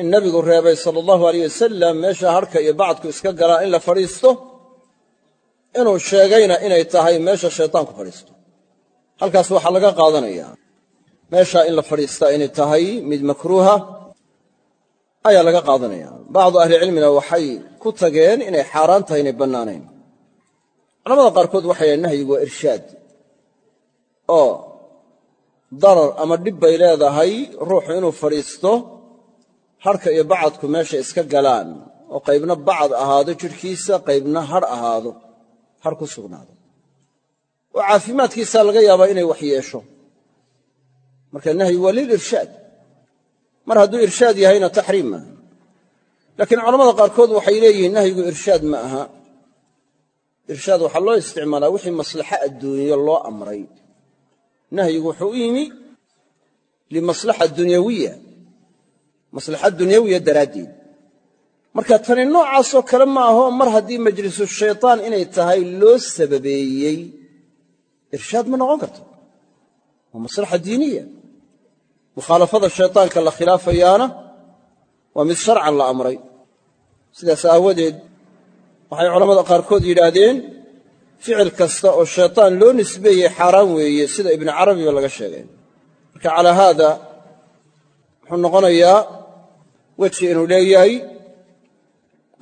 In nabigu reebay sala allahu aleyh wasalam meesha harhka iyo bacadku iska galaa in la fadhiisto inuu sheegayna inay tahay meesha shaytaanku fadhiisto. Halkaas waxaa laga qaadanayaa meeshaa in la fadhiistaa inay tahay mid makruuha ayaa laga qaadanaya. Bacdu ahlicilmina waxay ku tageen inay xaaraan tahay inay bannaanayn. Culamada qaarkood waxay dhahen nahyigu waa irshaad. Oo darar ama dhib bay leedahay ruuxu inuu fadhiisto harhka iyo bacadku meesha iska galaan. Oo qaybna bacad ahaado jidhkiisa qaybna har ahaado har ku sugnaado. Oo caafimaadkiisaa laga yaabaa inay wax yeesho. Marka nahyi waa lilirshaad mar hadduu irshaad yahayna taxriim maaha laakiin culamada qaarkood waxay leeyihiin nahyigu irshaad ma aha. Irshaad waxaa loo isticmaalaa wixii maslaxo adduunyo loo amray. Nahyigu wuxuu u yimi limaslaxa dunyawiya. Maslaxa dunyawiya daraaddeed. Marka tani noocaasoo kale ma aho mar haddii majlisu shaytaan inay tahay loo sababeeyey irshaad ma noqon karto. Waa maslaxa diiniya mukhaalafada shaytaanka la khilaafayaana waa mid sharcan la amray. Sidaas aawadeed waxay culammada qaarkood yidhaahdeen ficil kasta oo shaytaan loo nisbeeyey xaaraan weeye sida ibnu carabiba laga sheegay. Marka calaa haada wuxuu noqonayaa weji inuu leeyahay.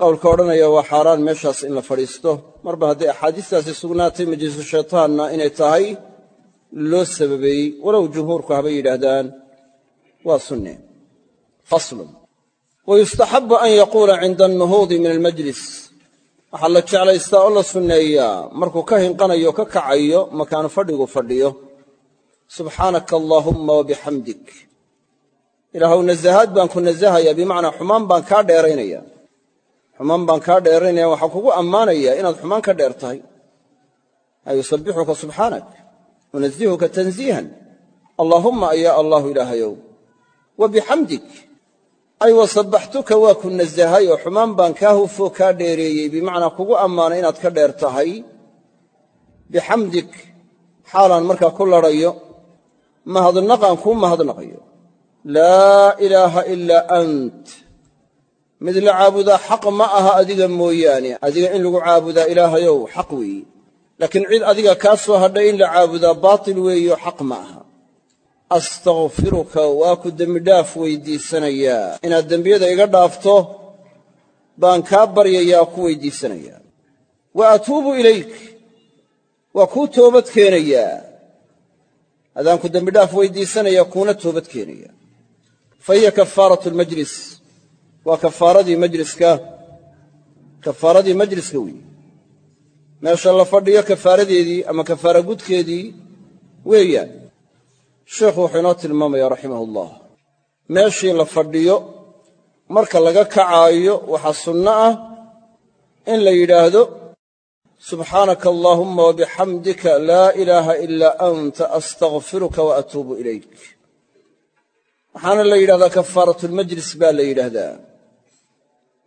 Qowlka odhanaya waa xaaraan meeshaas in la fadhiisto. Marba hadday axaadiistaasi sugnaatay majlisu shaytaanna inay tahay loo sababeeyey walow jumhuurku habay yidhaahdaan waa sunne faslun. Wayustaxabu an yaquula cinda annuhuudi min almajlis. Waxaa la jeclaystaa oo la sunneeyaa. Markuu ka hinqanayo ka kacayo makaanu fadhigu fadhiyo. Subxaanaka allaahumma wabixamdik ilaahuw nasahaad baan ku nasahayaa bimacnaa xumaan baan kaa dheeraynaya xumaan baan kaa dheeraynaya waxaan kugu ammaanayaa inaad xumaan ka dheer tahay. Ilaahayow wa bixamdik ay wasabaxtuka waa ku nasahay oo xumaan baan kaa hufoo kaa dheereeyey bimacnaa kugu ammaanay inaad ka dheer tahay bixamdik xaalaan markaa ku ladhayo mahadnaqaan kuu mahadnaqayo laa ilaaha ilaa ant mid la caabudaa xaq ma aha adiga mooyaane adiga in lagu caabudaa ilaahayow xaq weeye laakiin cid adiga kaa soo hadhay in la caabudaa baatil weeyo xaq ma aha astakfiruka waa ku dembidhaaf weydiisanayaa. Inaad dembiyada iga dhaafto baan kaa baryayaa ku weydiisanayaa. Wa atuubu ilayk waa kuu toobad keenayaa. Adaan ku dembidhaaf weydiisanaya kuuna toobad keenaya fa hiya kafaaratu lmajlis waa kafaaradii majliska kafaaradii majliska weeye meesha la fadhiyo kafaaradeedii ama kafaara gudkeedii weeyaan sheekhu wuxuu inoo tilmaamaya raximah ullah meeshii la fadhiyo marka laga kacaayo waxaa sunno ah in la yidhaahdo subxaanaka allaahumma wabixamdika laa ilaaha ilaa anta astakfiruka wa atuubu ilayk. Waxaana la yidhahdaa kafaaratulmajlis baa la yidhaahdaa.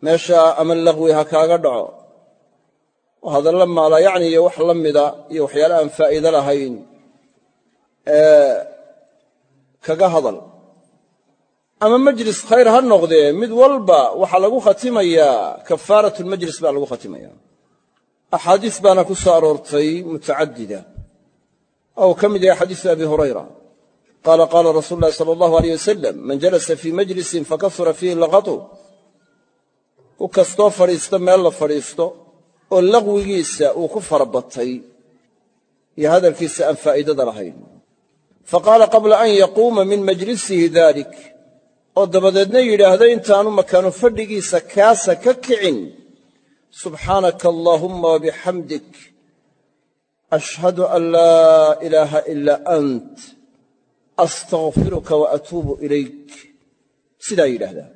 Meesha ama laqwi ha kaaga dhaco. Oo hadalla maala yacni iyo wax la mida iyo waxyaale aan faa'iido lahayn kaga hadal. Ama majlis khayr ha noqdee mid walba waxaa lagu khatimayaa kafaaratulmajlis baa lagu khatimaya axaadiis baana ku soo aroortay mutacadida. Oo ka mid yahay xadiisu abi hurayra. Qaala qaala rasuulu ulahi sala allahu aleyh wasalam man jalasa fii majlisin fakasura fiihi laqatu ku kastoo fadhiisto meel la fadhiisto oo laqwigiisa uu ku lahayn faqaala qabla an yaquuma min majlisihi dalik. Oo dabadeedna yidhaahdo intaanu makaanu fadhigiisa kaasa ka kicin. Subxaanaka allaahumma wabixamdik ashhadu an laa ilaaha ilaa ant. Astakfiruka wa atuubu ilayk. Sidaa yidhaahdaa.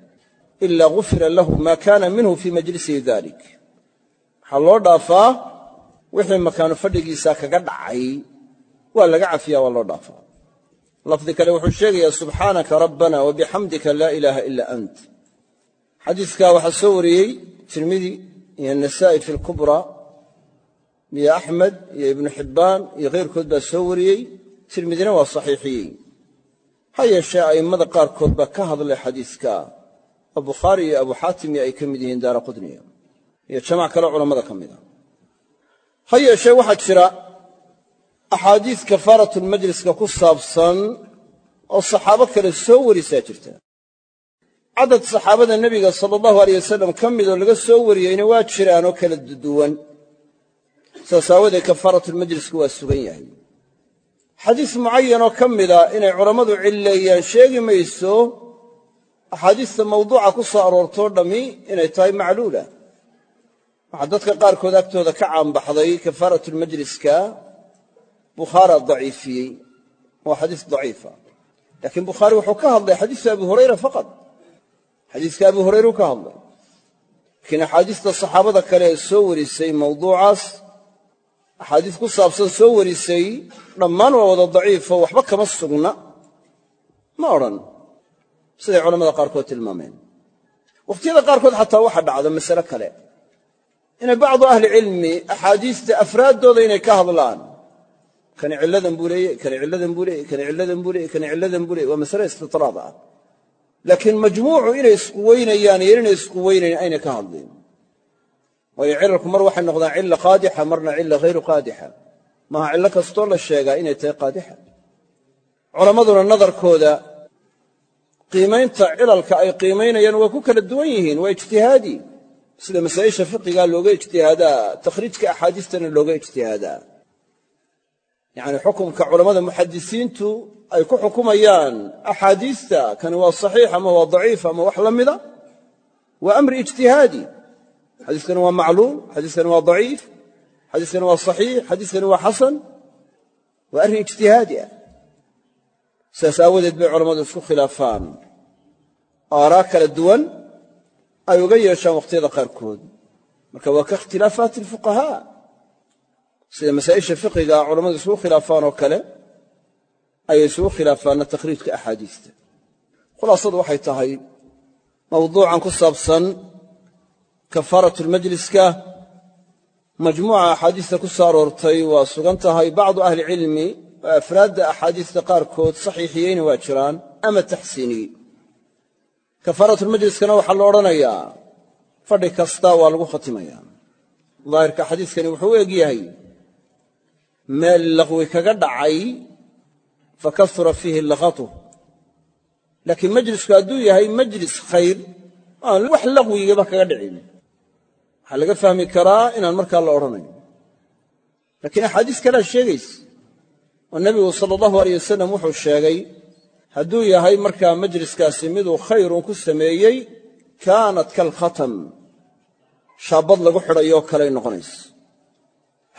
Ilaa gufira lahu maa kaana minhu fii majlisihi dalik. Waxaa loo dhaafaa wixii makaanu fadhigiisa kaga dhacay. Waa laga lafdi kale wuxuu sheegayaa subxaanaka rabbana wabixamdika laa ilaaha ilaa ant. Xadiiskaa waxaa soo wariyey tirmidi iyo nasaa'i fi lkubra iyo axmed iyo ibnu xibbaan iyo khayrkood baa soo wariyey. Tirmidina waa saxiixiyey. Ha yeeshee a'immada qaarkood baa ka hadlay xadiiska. Oo iyo abu xaatim ay ka mid yihiin daara qudniya iyo jamac kale culammada ka mida ha yeeshee waxaa jira axaadiis kafaaratulmajliska ku saabsan oo saxaabo kale soo warisaa jirta. Cadad saxaabada nebiga sala allahu aleyh wasalam ka midoo laga soo wariyeyna waa jiraanoo kala duwan. Saas aawadeed kafaaratulmajlisku waa sugan yahay. Xadiis mucayanoo ka mida inay culammadu cilleeyaan sheegi mayso axaadiista mawduuca ku soo aroortoo dhammi inay tahay macluula. Waxaa dadka bukhaara daciifiyey waa xadiis daciifa. Laakiin bukhaari wuxuu ka hadlay xadiisu abi hurayra faqad xadiiska abi hurayru ka hadlay. Laakiin axaadiista saxaabada kale ee soo warisay mawduucaas axaadiis ku saabsan soo warisay dhammaan waa wada daciifo waxba kama sugna. Ma odhan siday culamada qaarkood tilmaameen. Wakhtiyada qaarkood xataa waxa dhacda masale kale. Inay bacdu ahlicilmi axaadiista afraaddooda inay ka hadlaan kani cilladan buu leeye kani cilladan buu leeye kani cilladan buu leeye kani cilladan buu leeye waa masale istitraad ah. Laakiin majmuucu inay isku weynayaan iyo inay isku weynayn aynay ka hadlin waayo cilalku mar waxay noqdaan cilla qaadixa marna cilla hayru qaadixa. Maaha cillo kastoo la sheegaa inay tahay qaadixa. Culammaduna nadarkooda qiimaynta cilalka ay qiimaynayaan waa ku kala duwan yihiin waa ijtihaadi. Sida masaa'isha fiqiga looga ijtihaadaa takhriijka axaadiistana looga ijtihaadaa yacni xukumka culammada muxadisiintu ay ku xukumayaan axaadiista kani waa saxiix ama waa daciif ama wax la mida waa amri ijtihaadi. Xadiiskani waa macluum xadiiskani waa daciif xadiiskani waa saxiix xadiiskani waa xasan waa arrin ijtihaadi ah. Sidaas aawadeed bay culammadu isku khilaafaan. Aaraa kala duwan ay uga yeeshaan wakhtiyada qaarkood. Marka waa ka ikhtilaafaati sida masaa'isha fiqiga culammadu isugu khilaafaan oo kale ayay isugu khilaafaanna takhriijka axaadiista. Khulaasadu waxay tahay mawduucan ku saabsan kafaaratulmajliska majmuuca axaadiista ku soo aroortay waa sugan tahay bacdu ahlicilmi oo afraadda axaadiista qaarkood saxiixiyeyna waa jiraan ama taxsiiniyey kafaaratulmajliskana waxaa la odhanayaa fadhi kasta waa lagu khatimaya. Daahirka xadiiskani wuxuu u eg yahay meel laqwi kaga dhacay fakasura fiihi laqatu. Laakiin majlisku hadduu yahay majlis khayr aan wax laqwigaba kaga dhicin. Waxaa laga fahmi karaa inaan markaa la odhanayn laakiin axaadiis kalea sheegaysa oo nebigu sala allahu aleyh wasalam wuxuu sheegay hadduu yahay markaa majliskaasi miduu khayrun ku sameeyey kaanat kalkhatam shaabad lagu xidhayoo kaley noqonaysa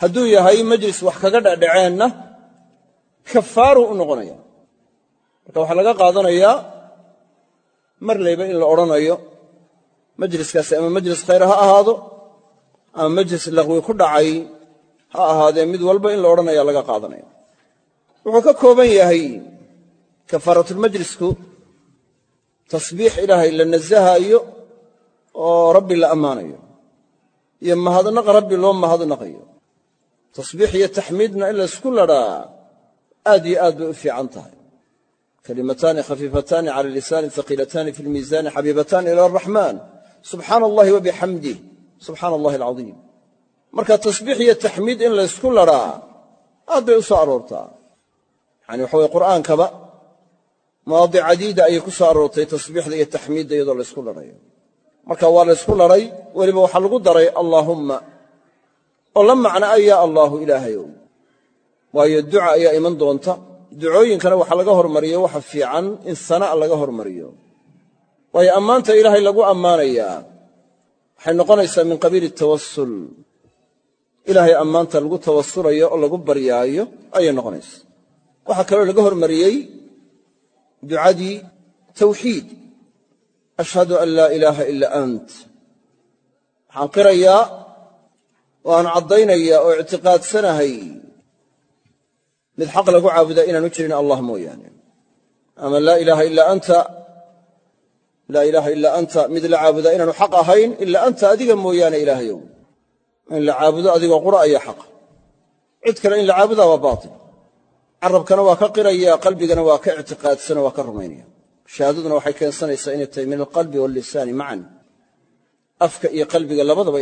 hadduu yahay majlis wax kaga dhecdhaceenna kafaaruu u noqonaya. Marka waxaa laga qaadanayaa mar layba in la odhanayo majliskaasi ama majlis khayr ha ahaado ama majlis laqwi ku dhacay ha ahaadee mid walba in la odhanaya laga qaadanaya. Wuxuu ka kooban yahay kafaaratulmajlisku tasbiix ilaahay la nasahaayo oo rabbi la ammaanayo iyo mahadnaq rabbi loo mahadnaqayo tasbiix iyo taxmiidna in laysku ladhaa aad iyo aad bay u fiican tahay. Kalimataani khafiifataani cala lisaani haqiilataani fi lmiisaani xabiibataani ila araxmaan subxaana allahi wa bixamdih subxaana allahi alcadiim marka tasbiix iyo taxmiid in laysku ladhaa aad bay u soo aroortaa. Yani waxa weye qur'aankaba mawaadic cadiida ayay ku oo la macna a yaa allaahu ilaahayow waayo duca ayaa iman doonta. Ducooyinkana waxaa laga hormariyo waxa fiican in sanaa laga hormariyo. Waayo ammaanta ilaahay lagu ammaanayaa waxay noqonaysaa min qabiili tawasul ilaahay ammaanta lagu tawasulayo oo lagu baryaayo ayay noqonaysaa. Waxaa kaloo laga hormariyey ducadii tawxiid. Ashhadu an laa ilaaha ila ant. Waxaan qirayaa oo aan caddaynayaa oo ictiqaadsanahay. Mid xaq lagu caabudaa inaanu jirin allah mooyaane. Ama laa ilaaha ilaa anta laa ilaaha ilaa anta mid la caabudaa inaanu xaq ahayn ilaa anta adiga mooyaane ilaahayow. In la caabudo adigoo qura ayaa xaq. Cid kale in la caabudaa waa baatil. Carabkana waa ka qiraya qalbigana waa ka ictiqaadsano waa ka rumaynaya. Shahaadaduna waxay keensanaysaa inay tahay min alqalbi wallisaani macan afka iyo qalbiga labadaba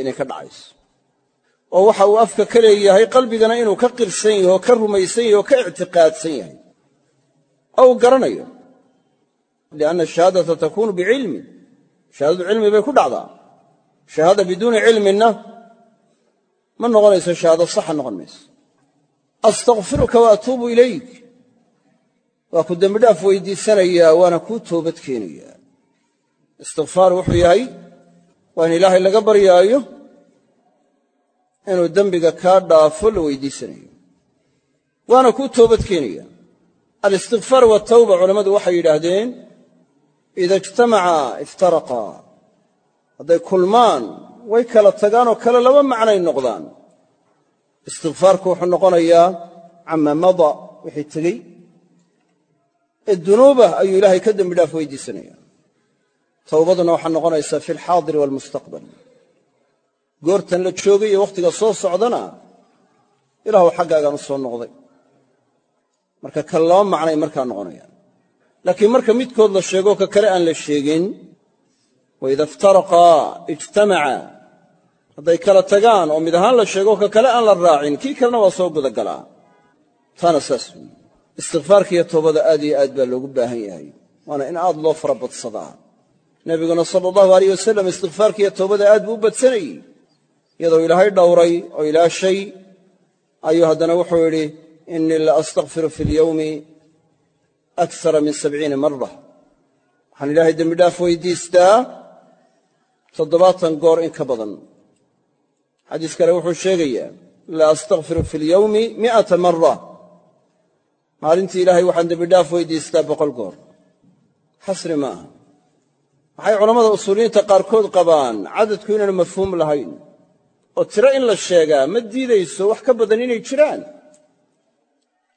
oo waxa uu afka ka leeyahay qalbigana inuu ka qirsan yahay oo ka rumaysan yahay ka ictiqaadsan yahay. Uu garanayo. Lianna shahaadata takuunu bicilmin shahaadadu cilmi bay ku dhacdaa. Shahaada biduuni cilminna ma noqonayso shahaado saxa noqon mayso. Astakfiruka wa ilayk. Waa ku dembidhaaf weydiisanayaa waana kuu toobad keenayaa istikfaar wuxuu yahay waa ilaahay laga baryaayo inuu dembiga kaa dhaafo la weydiisanayo. Waana kuu toobad keenaya. Alistikfaar watawba culammadu waxay yidhaahdeen ida ijtamaca iftaraqaa hadday kulmaan way kala tagaanoo kale laba macnay noqdaan. Istikfaarku wuxuu noqonayaa cama mada wixii tegey. Ee ayuu ilaahay ka dembi dhaaf weydiisanaya towbaduna waxaa noqonaysaa fi alxaadiri waalmustaqbal goortan la joogay iyo wakhtiga soo socdana ilaahu xaggaagaan u soo noqday. Marka ka laba macnay markaa noqonayaan. Laakiin marka midkood la sheego ka kale aan la sheegin waida iftaraqaa ijtamaca. Hadday kala tagaan oo mid ahaan la sheego ka kale aan la raacin kii kalena waa soo gudagalaa. Taana saas weyi istikfaarka iyo toobada aad iyo aad baa loogu baahan yahay waana in aad loo fara badsadaa nebiguna sala allahu aleyh wasalam istikfaarka iyo toobada aad buu u badsanayey iyadoo ilaahay dhowray oo ilaashay ayuu haddana wuxuu yidhi innii la astakfiru fi lyowmi akara min sabciina mara waxaan ilaahay dembidhaaf weydiistaa toddobaatan goor in ka badan. Xadiis kale wuxuu sheegayaa la astakfiru fi lyowmi mi'ata mara maalintii ilaahay waxaan dembidhaaf weydiistaa boqol goor. Xasri ma aha. Waxay culammada usuuliyiinta qaarkood qabaan cadadku inaanu mafhuum lahayn oo tiro in la sheegaa ma diidayso wax ka badan inay jiraan.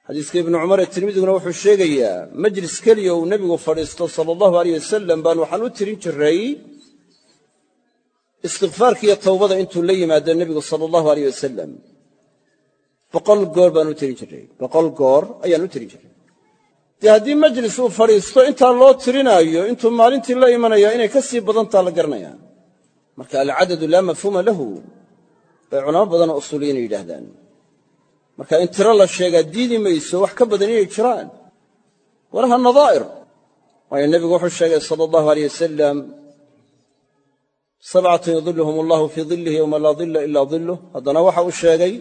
Xadiiska ibnu cumar ee tirmidiguna wuxuu sheegayaa majlis keliya uu nebigu fadhiisto sala allahu aleyh wasalam baan waxaan u tirin jiray istikfaarkiiyo towbada intuu la yimaado nebigu sala allahu aleyh wasalam boqol goor baan u tirin jiray boqol goor ayaan u tirin jiray. Dee haddii majlis uu fadhiisto intaa loo tirinaayo intuu maalintii la imanaya inay ka sii badantaa la garanaya marka alcadadu laa mafhuuma lahu bay culamo badanoo usuuliyiina yidhaahdaan. Marka in tiro la sheegaa diidi mayso wax ka badan inay jiraan. Walaha nadaa'ir. Waayo nebigu wuxuu sheegay sala allahu aleyh wasalam sabcatun yudilluhum allahu fii dillihi yowma laa dilla ilaa dilluh haddana waxa uu sheegay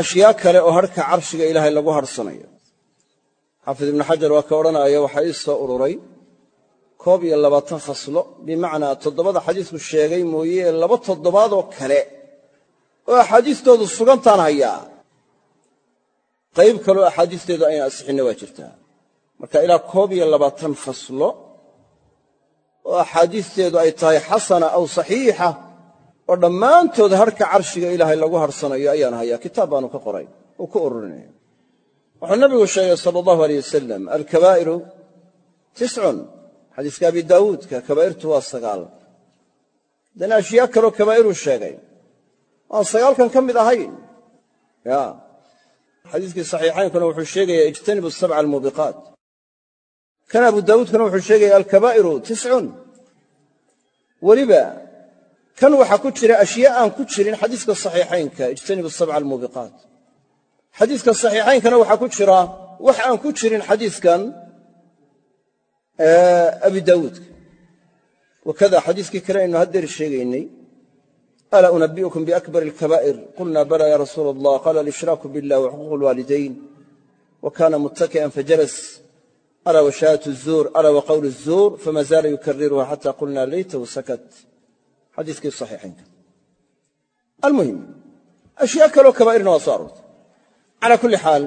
ashyaa kale oo harhka carshiga ilaahay lagu harhsanayo xaafid ibnu xajar waa ka odhanaya waxaa ii ururay koob iyo labaatan khaslo bimacnaa toddobada xadiisku sheegay mooye laba toddobaadoo kale oo axaadiistoodu sugantaan hayaa. Qayb kaloo axaadiisteedu ayna asixinna waa jirtaa. Marka ilaa koob khaslo oo axaadiisteedu ay tahay xasana aw saxiixa oo dhammaantood harhka carshiga ilaahay lagu harhsanayo ayaan hayaa. Kitaab baanu ka qoray uu ku ururinaya wuxuu nabigu sheegay sala allahu aleyh wasalam alkabaa'iru tiscun. Xadiiska abi daawuudka kabaa'irtu waa sagaal. Haddana ashyaa kaloo kabaa'iruu sheegay aan sagaalkan ka mid ahayn xadiiskii saxiixaynkuna wuxuu sheegaya ijtanibu sabca almuubiqaat kan abu daawuudkuna wuxuu sheegaya alkabaa'iru tiscun. Weliba kan waxaa ku jira ashyaa aan ku jirin xadiiska saxiixaynka ijtanibu sabca almuubiqaat xadiiska saxiixaynkana waxaa ku jira wax aan ku jirin xadiiskan abi daawuudka wakada xadiiskii kale aynu haddeer sheegaynay alaa unabiukum biakbar alkabaa'ir qulna bala ya rasuula allah qaala alishraaku billah wa xuquuq alwaalidayn wa kana muttaki'an fajalas alaa wa shahaadatu zuur alaa wa qowlu zuur fama zaala yukariruha xata qulna leytahu sakat xadiiskii saxiixaynka almuhim ashyaa kaloo kabaa'irna waa soo aroortay calaa kulli xaal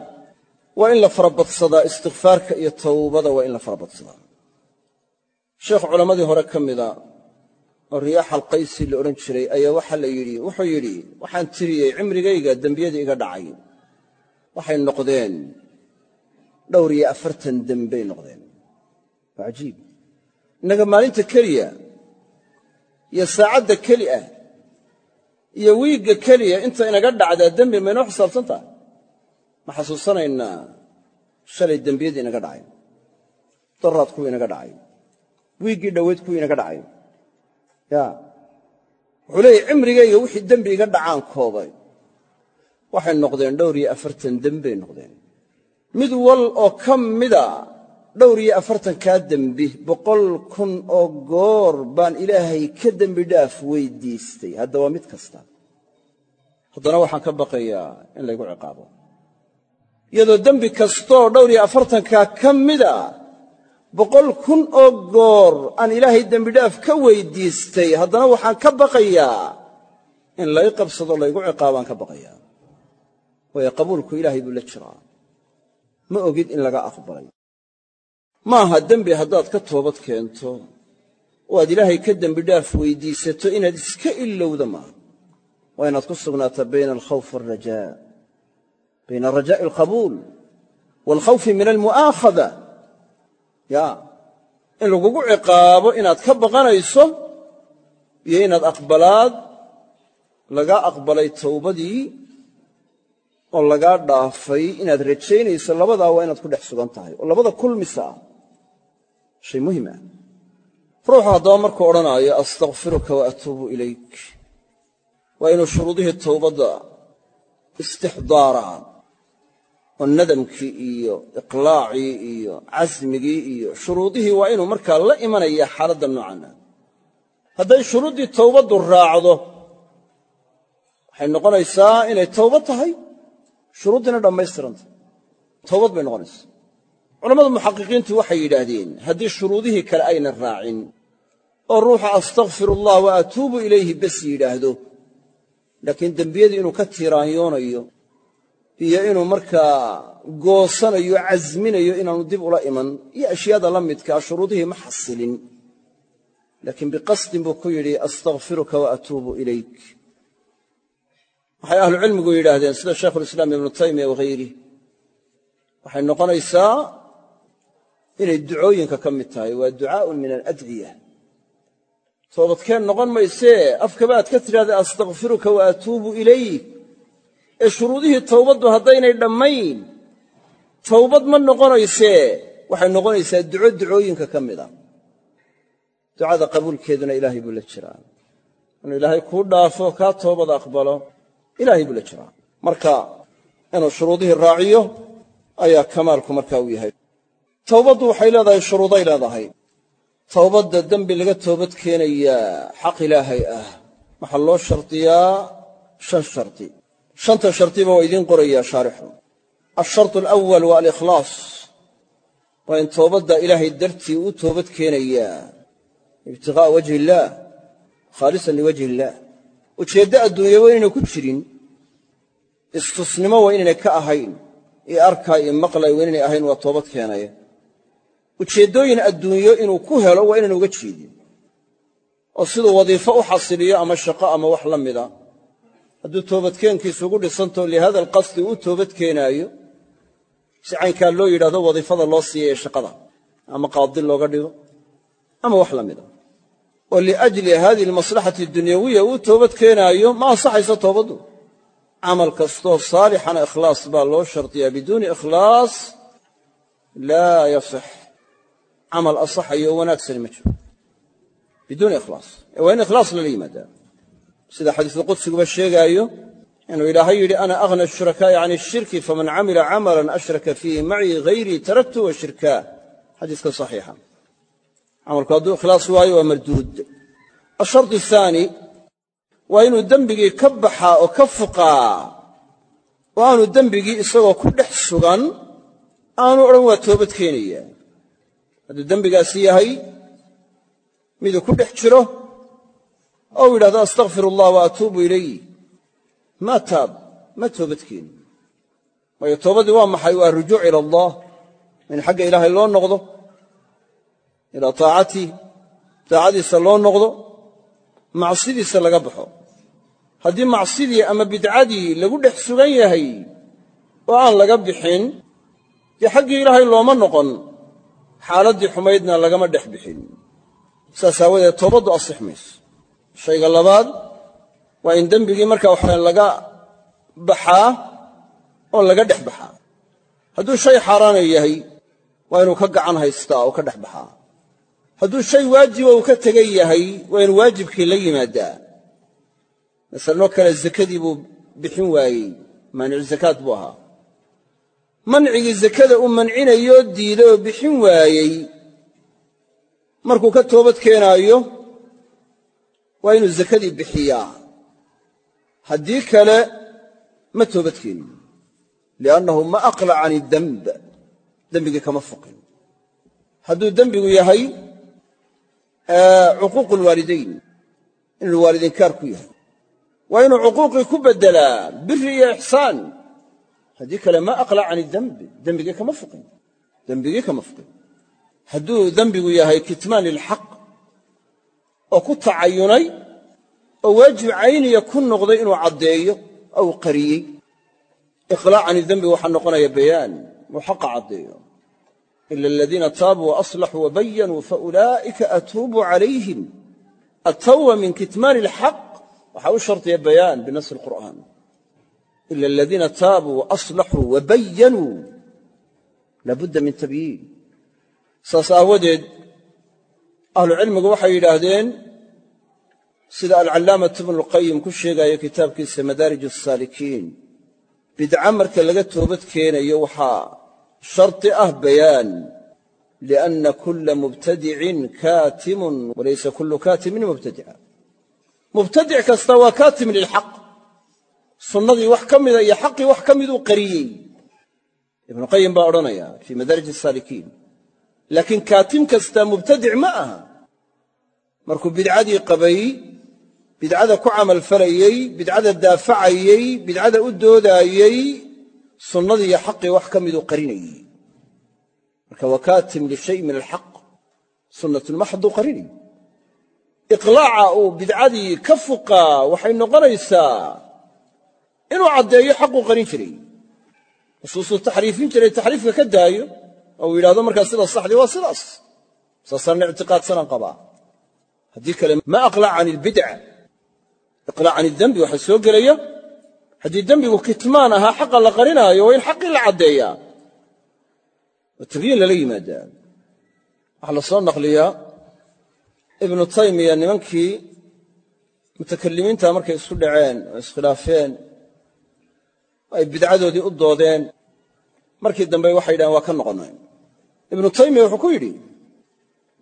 waa in la farabadsadaa istikfaarka iyo towbada waa in la farabadsadaa sheekh culammadii hore ka mida oo riyaax alqaysi la odhan jiray ayaa waxa la yidhi wuxuu yidhi waxaan tiriyey cimrigayga dembiyadii iga dhacay. Waxay noqdeen dhowr iyo afartan dembay noqdeen. Waa cajiib. Innaga maalinta keliya iyo saacadda keli ah iyo wiigga keliya inta inaga dhacdaa dembi maynoo xisaabsan tahay ma xasuusanaynaa shalay dembiyadii inaga dhacay. Daraad kuwii inaga dhacay. Wiiggii dhoweyd kuwii inaga dhacay wuxuu leeyahy cimrigayga wixii dembi iga dhacaan koobay. Waxay noqdeen dhowr iyo afartan dembay noqdeen. Mid wal oo ka mida dhowr iyo afartankaa dembi boqol kun oo goor baan ilaahay ka dembi dhaaf weydiistay. Hadda waa mid kasta. Haddana waxaan ka baqayaa in laygu ciqaabo. Iyadoo dembi kastooo dhowr iyo afartankaa ka mida boqol kun oo goor aan ilaahay dembidhaaf ka weydiistay haddana waxaan ka baqayaa in lay qabsado laygu ciqaabaan ka baqayaa. Waayo qabuulku ilaahay buu la jiraa. Ma ogid in laga aqbalay. Maaha dembi haddaad ka toobad keento oo aad ilaahay ka dembidhaaf weydiisato inaad iska ilowda maaha waa inaad ku sugnaataa bayna alkhawf waalrajaa bayna rajaa'i alqabuul waalkhawfi min almu'aakhada ya in lagugu ciqaabo inaad ka baqanayso iyo inaad aqbalaad lagaa aqbalay towbadii oo lagaa dhaafay inaad rajaynayso labadaa waa inaad ku dhex sugan tahay. Oo labada kulmisa ah shay muhiim ah. Ruuxu haddaba markuu odhanaayo astakfiruka wa atuubu ilayk. Waa inuu shuruudihii towbadda istixdaaraa oo nadamkii iyo iqlaacii iyo casmigii iyo shuruudihii waa inuu markaa la imanaya xaaladda noocan. Ah hadday shuruuddii towbaddu raacdo waxay noqonaysaa inay towbad tahay shuruuddiina dhammaystiranta towbad bay noqonaysaa. Culammada muxaqiqiintu waxay yidhaahdeen haddii shuruudihii kale aynan raacin oo ruuxa astakfiru allah wa atuubu ilayhi bes yidhaahdo laakiin dembiyadii inuu ka tiiraanyoonayo iyo inuu markaa goosanayo casminayo inaanu dib ula iman iyo ashyaada la midkaa shuruudihii ma xasilin. Laakiin biqasdin buu ku yidhi astakfiruka wa atuubu ilayk. Waxay ahlucilmigu yidhaahdeen sida shaykhulislaam ibnu taymiya wahayrih waxay noqonaysaa inay ducooyinka ka mid tahay waa ducaa'un min aladciya. Toobadkeen noqon maysee afkabaad ka tidhahda astakfiruka wa atuubu ilayk ee shuruudihii towbaddu haddaynay dhammayn towbad ma noqonaysee waxay noqonaysaa duco ducooyinka ka mid a. Ducada qabuulkeeduna ilaahay buu la jiraa. Inuu ilaahay kuu dhaafo kaa toobada aqbalo ilaahay buu la jiraa. Marka inuu shuruudihii raaciyo ayaa kamaalku markaa u yahay. Towbaddu waxay leedahay shuruuday leedahay. Towbadda dembi laga toobad keenayaa xaq ilaahay ah. Waxaa loo shardiyaa shan shardi shanta shardiba waa idiin qorayaa shaarixu alshartu alawal waa alikhlaas. Waa in toobadda ilaahay dartii uu toobad keenayaa ibtiqaa'a wajhi illaah khaalisan liwajhi illaah ujeeddo adduunya waa inaynay ku jirin. Istusnimo waa inaynay ka ahayn. Iyo arkaa iyo maqlay waa inaynay ahayn waa toobad keenaya. Ujeeddooyin adduunyo inuu ku helo waa inaan uga jeedin. Oo siduu wadiifo u xasiliyo ama shaqo ama wax la hadduu toobadkeenkiisu ugu dhisanto lihada alqasdi uu toobad keenaayo si caynkaa loo yidhahdo wadiifada loo siiya ee shaqada ama qaadi looga dhigo ama wax la mida oo liajli hadihi almaslaxati dunyawiya uu toobad keenaayo ma ansaxayso toobaddu. Camal kastoo saalixana ikhlaas baa loo shardiyaa biduuni ikhlaas laa yasix. Camal asaxayo oo wanaagsani ma jiro. Biduuni ikhlaas. Waa in ikhlaas lala yimaadaa sida xadiisu qudsiguba sheegaayo inuu ilaahay yidhi ana aghna ashurakaa'i can ishirki faman camila camalan ashraka fiihi macii hayrii taraktu wa xadiiska saxiixa. Camalku hadduu ikhlaas waayo waa marduud. Ashardi ahaani waa inuu dembigii ka baxaa oo ka fuqaa. Oo aanu dembigii isagoo ku dhex sugan aanu odhan waa toobad keenaya. Hadduu dembigaasi yahay miduu ku dhex jiro oo u yidhahdo astakfir allah wa atuubu ilayh maa taab ma toobad keeni waayo toobadii waa maxay? Waa rujuuc ila allah in xagga ilaahay loo noqdo ilaa taacatii daacadiisa loo noqdo macsidiisa laga baxo. Haddii macsidii ama bidcadii lagu dhex sugan yahay oo aan laga bixin dee xaggii ilaahay looma noqon xaaladdii xumaydna lagama dhex bixin. Saas aawadeed toobaddu asix shayga labaad waa in dembigii marka waxa laga baxaa oo laga dhex baxaa. Hadduu shay xaaraana yahay waa inuu ka gacan haystaa oo ka dhex baxaa. Hadduu shay waajiba uu ka tegan yahay waa inu waajibkii la yimaadaa. Masalanoo kale zakadii buu bixin waayey maanicu zakaad buu ahaa. Mancigii zakada uu mancinayoo diiday oo bixin waayey markuu ka toobad keenaayo waa inuu zakadii bixiyaa. Haddii kale ma toobad keenin liannahu ma aqlac can idemb dembigii kama fuqin. Hadduu dembigu yahay cuquuqu lwaalidayn inuu waalidinkaar ku yahay. Waa inuu cuquuqii ku beddelaa biri iyo ixsaan. Haddii kale ma aqlac can idembi dembigii kama fuqin. Dembigii kama fuqin. Hadduu dembigu yahay kitmaan ilxaq oo ku tacayunay oo waajib cayniya ku noqday inuu caddeeyo ou qariyey. Iqlaacan idembi waxaa noqonaya bayaan muu xaqa caddeeyo? Ila aladiina taabuu waaslaxuu wabayanuu faulaa'ika atuubu calayhim. Atawba min kitmaani ilxaq waxaa u shardiya bayaan binasi alqur'aan ila aladiina taabuu waaslaxuu wabayanuu laabudda min tabyiin. Saas aawadeed ahlucilmigu waxay yidhaahdeen sida alcallaamatu ibnulqayim ku sheegaayo kitaabkiisa madaarij asaalikiin bidca marka laga toobad keenayo waxaa shardi ah bayaan lianna kulla mubtadicin kaatimun walaysa kullu kaatimin mubtadica. Mubtadic kasta waa kaatim lilxaq. Sunnadii wax ka mida iyo xaqii wax ka miduu qariyey. Ibnuqayim baa odhanaya fii madaarij laakiin kaatim kasta mubtadic ma aha. Markuu bidcadii qabay bidcada ku camalfalayey bidcada daafacayey bidcada u doodaayey sunnadii iyo xaqii wax ka miduu qarinayey. Marka waa kaatim lishay min alxaq sunnatulmaxduu qarinayey. Iqlaaca uu bidcadii ka fuqaa waxay noqonaysaa inuu caddeeyo xaquu qarin jiray. Ka daayo oo uu yidhahdo markaa sida saxdii waa sidaas. Saasaan ictiqaadsanaan qabaa haddii kale ma aqlac can ilbidca iqlaac can idembi waxaa soo gelaya. Haddii dembigu kitmaan ahaa xaqa la qarinaayo waa in xaqii la caddeeyaa oo tabyiin lala yimaadaa. Waxaa la soo naqliyaa ibnu taymiya nimankii mutakalimiinta markay isku dhaceen oo iskhilaafeen oo ay bidcadoodii u doodeen. Markii dambe waxay yidhahen waa ka noqonnay ibnu taymiya wuxuu ku yidhi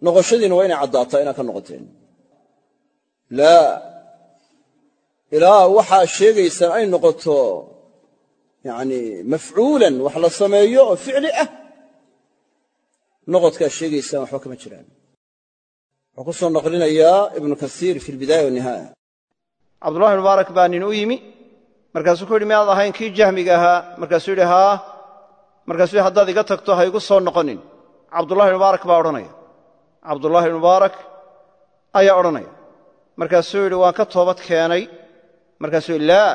noqoshadiina waa inay caddaataa inaad ka noqoteen. Laa ilaa waxaa sheegaysaan ay noqoto yacni mafcuulan wax la sameeyo oo ficli ah noqodkaa sheegaysaan waxba kama jiraan. Wuxuu ku soo naqlinayaa ibnu kasiir fi albidaaya wanihaaya cabdullahi mubaarak baa nin u yimi markaasuu ku yidhi miyaad ahayn kii jahmiga ahaa? Markaasuu yidhi haa. Markaasuu yidhi haddaad iga tagto ha igu soo noqonin cabdullahi mubaarak baa odhanaya. Cabdullaahi mubaarak ayaa odhanaya. Markaasuu yidhi waan ka toobad keenay. Markaasuu yidhi laa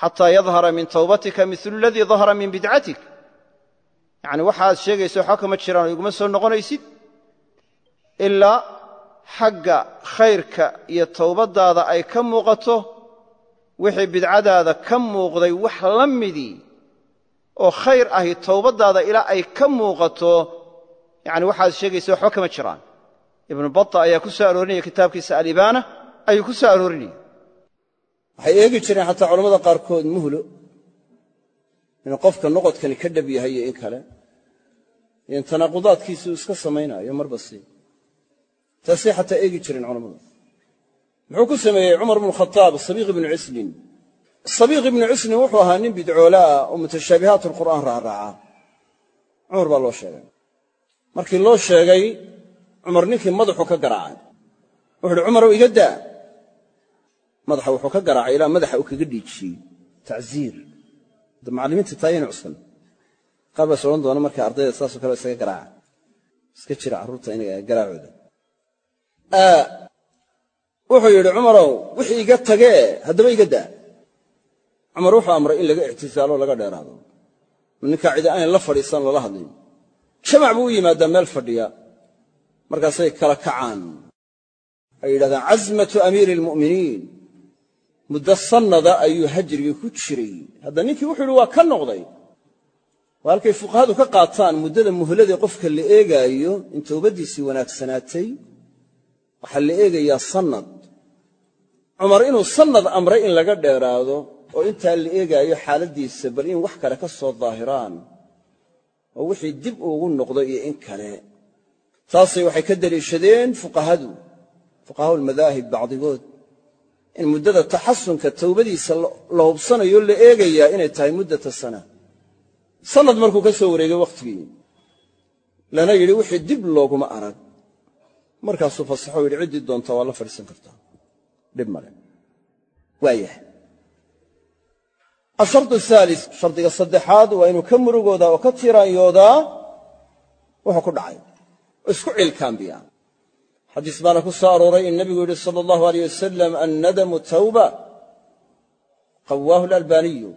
xataa yadhara min tawbatika milu aladii dahara min bidcatik. Yacni waxaaad sheegaysa waxba kama jiraan iguma soo noqonaysid. Ilaa xagga khayrka iyo towbaddaada ay ka muuqato wixii bidcadaada ka muuqday wax la midii oo khayr ahi towbaddaada ilaa ay ka muuqato yani waxaad sheegaysa waxba kama jiraan. Ibnu bata ayaa ku soo aroorinaya kitaabkiisa alibaana ayuu ku soo aroorinaya waxay eegi jireen xataa culammada qaarkood muhlo. Inuu qofka noqodkani ka dhab yahay iyo in kale. In tanaaqudaadkiisuu iska samaynaayo marba si. Taasay xataa eegi jireen culammadu muxuu ku sameeyey cumar bnu khataab sabiiq ibnu cislin sabiiq ibnu cislin wuxuu ahaa nin bidcoolaa oo mutashaabihaat alqur'aan raaraaca. Cumar baa loo sheegay markii loo sheegay cumar ninkii madaxu ka garaacay. Wuxu uhi cumarow iga daa. Madaxa wuxuu ka garaacay ilaa madaxa uu kaga dhiijiyey. Tacziir macallimiinta taayayna cuskan qaar odhan doona marka ardayda saasoo kale isaga garaaca iska jira carruurta garaacooda. Wuxuu yidhi cumarow wixii iga tagee haddaba iga daa. Cumar wuxuu amray in laga ictisaalo laga dheeraado. Ninkaa cidi ayn la fadhiisan lala hadlin jamac buu u yimaadaa meel fadhiya. Markaasay kala kacaan. Ay yidhahdaan casmatu amiiri almu'miniin muddo sannada ayuu hajrigii ku jiray. Hadda ninkii wuxuu yidhi waa ka noqday. Waa halkay fuqahadu ka qaataan muddada muhladee qofka la eegaayo in towbaddiisii wanaagsanaatay waxaa la eegayaa sannad. Cumar inuu sannad amray in laga dheeraado oo intaa la eegaayo xaaladdiisa bal in wax kale ka soo daahiraan oo wixii dib uugu noqdo iyo in kale. Taasay waxay ka deliishadeen fuqahadu fuqahaau lmadaahib bacdigood in muddada taxasunka towbadiisa la hubsanayo la eegayaa inay tahay muddata sana. Sannad markuu ka soo wareegay wakhtigii lana yidhi wixii dib looguma arag. Markaasuu fasaxo yidhi ciddii doontaa waa la fadhiisan kartaa. Dhib male waayahay ashardu haalis shardiga saddexaad waa inuu ka murugoodaa oo ka tiiraanyoodaa wuxuu ku dhacay oo isku ciilkaambiyaa xadiis baana ku soo arooray in nebigu yidhi sala allahu aleyh wasalam annadamu tawba qawaahu lalbaaniyu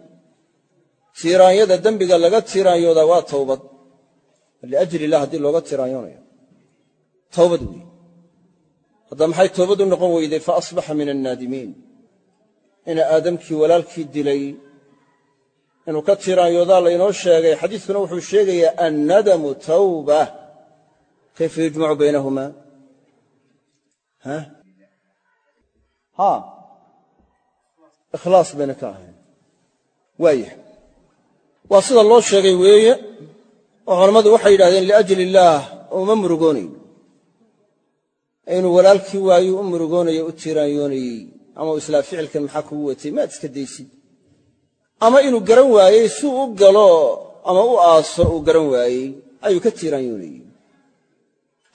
tiiraanyada dembiga laga tiiraanyoodaa waa tawbad liajli illah haddii looga tiiraanyoonayo tawbad weeye hadda maxay toobad u noqon weyday fa asbaxa min annaadimiin ina aadamkii walaalkii dilay inuu ka tiiraanyoodaa laynoo sheegay. Xadiiskuna wuxuu sheegayaa annadamu tawba. Kayfa yujmacu baynahuma? Ikhlaas bayna ka ahayn. Waa sida loo sheegay weeye. Oo culammadu waxay yidhahdeen liajli illaah uma murugoonayn inuu walaalkii waayu u murugoonayo u tiiraanyoonayey ama uu islaa ficilkan maxaa kugu watay? Maad iska daysid ama inuu garan waayey suu u galo ama u aaso uu garan waayey ayuu ka tiiraanyoonayey.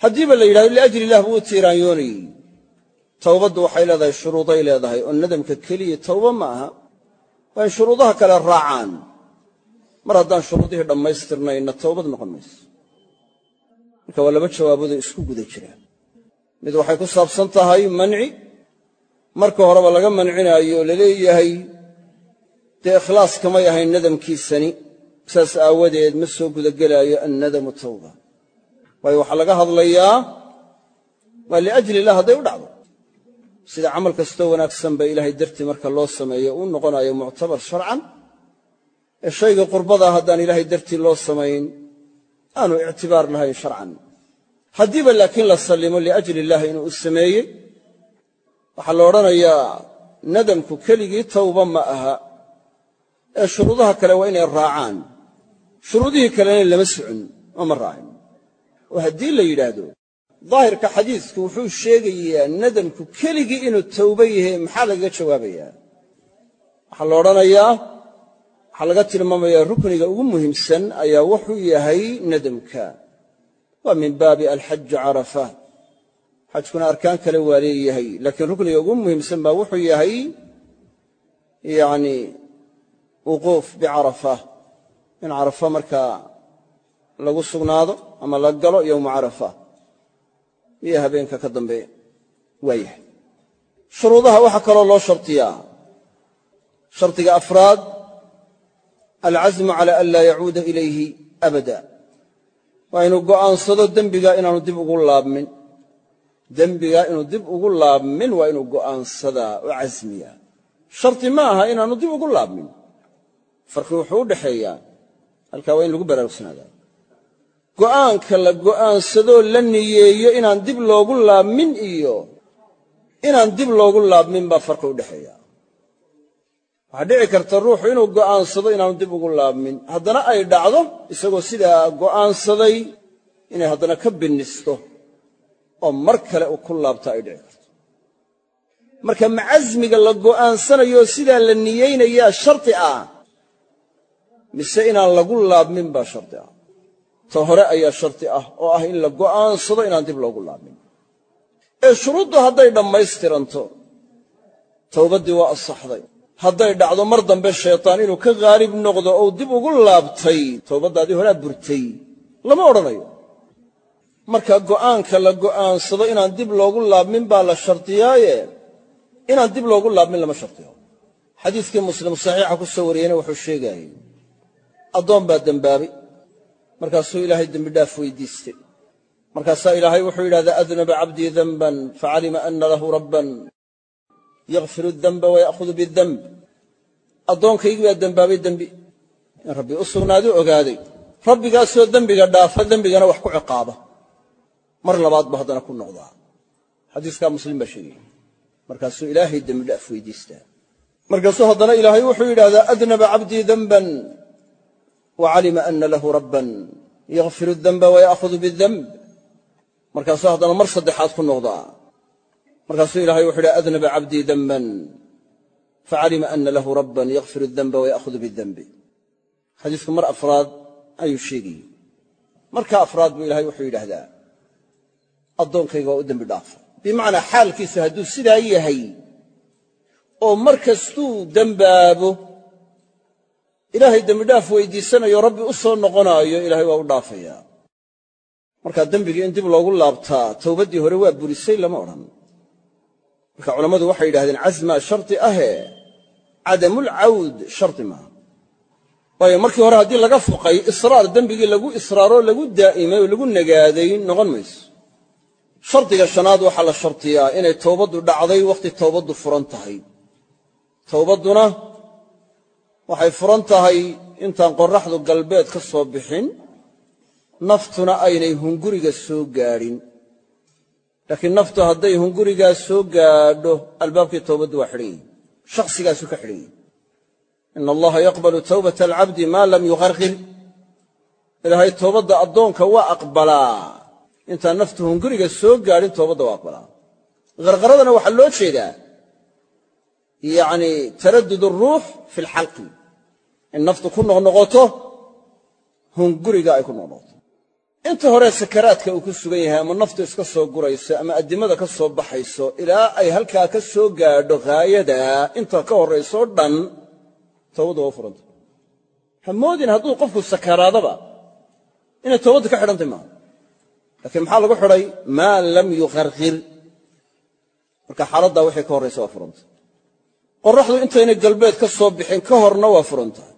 Haddiiba la yidhahdo liajli illah buu u tiiraanyoonayey. Towbaddu waxay leedahay shuruuday leedahay oo nadamka keliya towba ma aha. Waa in shuruudaha kale raacaan. Mar haddaan shuruudihii dhammaystirnayna towbad noqon mayso. Marka waa laba jawaaboodoo isku guda jiraan. Mid waxay ku saabsan tahay manci. Marka horeba laga mancinaayo la leeyahay dee ikhlaas kamay ahayn nadamkiisani saas aawadeed ma soo gudagelaayo annadamu tawba. Waayo waxaa laga hadlayaa waa liajli illah hadday u dhacdo. Sida camal kastoo wanaagsan ba ilaahay dartii marka loo sameeyo uu noqonayo muctabar sharcan. Ee shayga qurbadaa haddaan ilaahay dartii loo samayn aanu ictibaar lahayn sharcan. Haddiiba laakiin la sallimo liajli illaahi inuu u sameeyey waxaa la odhanayaa ma aha ee shuruudaha kale waa inay raacaan. Shuruudihii kalena lama socon oo ma raacin. Oo haddii la yidhaahdo daahirka xadiidku wuxuu sheegayaa nadamku keligii inuu tawba yahay maxaa lagaga jawaabayaa? Waxaa la odhanayaa waxaa laga tilmaamayaa rukniga ugu muhiimsan ayaa wuxuu yahay nadamka. Waa min baabi alxaju carafa. Xajkuna arkaan kale waa leeyahay laakiin rukniga ugu muhiimsan wuquuf bicarafa. In carafa markaa lagu sugnaado ama la galo yowmu carafa. Iyo habeenka ka dambeeya. Waa yahay. Shuruudaha waxaa kaloo loo shartiyaa. Shardiga afraad alcasmu cala an laa yacuuda ilayhi abada. Waa inuu go'aansado dembigaa inaanu dib ugu laabmin. Dembigaa inuu dib ugu laabmin waa inuu go'aansadaa oo casmiyaa shardi ma aha inaanu dib ugu laabmin farqi wuxuu u dhexeeyaa halkaa waa in lagu baraarugsanaada go'aanka la go'aansadoo la niyeeyo inaan dib loogu laabmin iyo inaan dib loogu laabmin baa farqi u dhexeeya waxaa dhici karta ruuxu inuu go'aansado inaanu dib ugu laabmin. Haddana ay dhacdo isagoo sidaa go'aansaday inay haddana ka binnisto oo mar kale uu ku laabta ay dhici karto. Marka macasmiga la go'aansanayooo sidaa la niyeynayaa shardi ah mise inaan lagu laabmin baa shardi ah. Ta hore ayaa shardi ah oo ah in la go'aansado inaan dib loogu laabmin. Ee shuruuddu hadday dhammaystiranto towbaddii waa asaxday. Hadday dhacdo mar dambe shaytaan inuu ka haalib noqdo ou dib ugu laabtay towbaddaadii horaa burtay. Lama odhanayo. Marka go'aanka la go'aansado inaan dib loogu laabmin baa la shardiyaaye inaan dib loogu laabmin lama shardiyo xadiiskii muslim saxiixa ku soo wariyeyna wuxuu sheegaayey addoon baa dembaabay markaasuu ilaahay dembidhaaf weydiistay. Markaasaa ilaahay wuxuu yidhahdaa adnaba cabdii denban facalima ana lahu rabban yakfiru denba waya'hudu bidenb addoonkaygii baa dembaabay dembi in rabbi u sugnaadu ogaaday. Rabbigaasoo dembiga dhaafa dembigana wax ku ciqaaba. Mar labaad ba haddana ku noqdaa. Xadiiskaa muslim baa sheegaya markaasuu ilaahay dembidhaaf weydiistaa. Markaasuu haddana ilaahay wuxuu yidhahdaa adnaba cabdii denban wacalima ana lahu rabban yakfiru denba waya'hudu bidenb markaasuu haddana mar saddexaad ku noqdaa markaasuu ilahay wuxu yidhi adnaba cabdii denban facalima ana lahu rabban yakfiru denba waya'hudu bidenbi xadiisku mar afraad ayuu sheegayey marka afraad buu ilahay wuxuu yidhaahdaa addoonkayga waa u dembi dhaafa bimacnaa xaalkiisu hadduu sidaa yahay oo mar ilaahay dembidhaaf weydiisanayo rabbi u soo noqonaayo ilaahay waa u dhaafayaa markaa dembigii in dib loogu laabtaa towbaddii hore waa burisay lama odhan. Marka culammadu waxay yidhahdeen casmaa shardi ahee cadamulcawd shardi maaha waayo markii hore haddii laga fuqay israar dembigii lagu israaroo lagu daa'imay oo lagu nagaaday noqon mayso. Shardiga shanaad waxaa la shardiyaa inay towbaddu dhacday wakhti towbaddu furan tahay. Towbadduna waxay furan tahay intaan qorraxdu galbeed ka soo bixin naftuna aynay hunguriga soo gaadhin laakiin naftu hadday hungurigaa soo gaadho albaabkii towbaddu waa xidhan yihi shakhsigaasuu ka xidhan yihi ina allaha yaqbalu towbata alcabdi maa lam yuqarqir ilaahay toobadda addoonka waa aqbalaa. Intaan naftu hunguriga soo gaadhin toobadda waa aqbalaa. Qarqaradana waxaa loo jeedaa yacni taraddud aruux fi lxalqi in naftu ku noqnoqoto hunguriga ay ku noqnoqoto inta hore sakaraadka uu ku sugan yahay ama naftu iska soo gurayso ama addimada ka soo baxayso ilaa ay halkaa ka soo gaadho haayada inta ka horraysoo dhan toobaddu waa u furanta. Ha moodin hadduu qofku sakaraadaba inay toobaddu ka xidhantay maaha. Laakiin maxaa lagu xidhay? Maa lam yuqarqir marka xaaladdaa wixii ka horraysa waa qorraxdu intaynay galbeed ka soo bixin ka horna waa furan tahay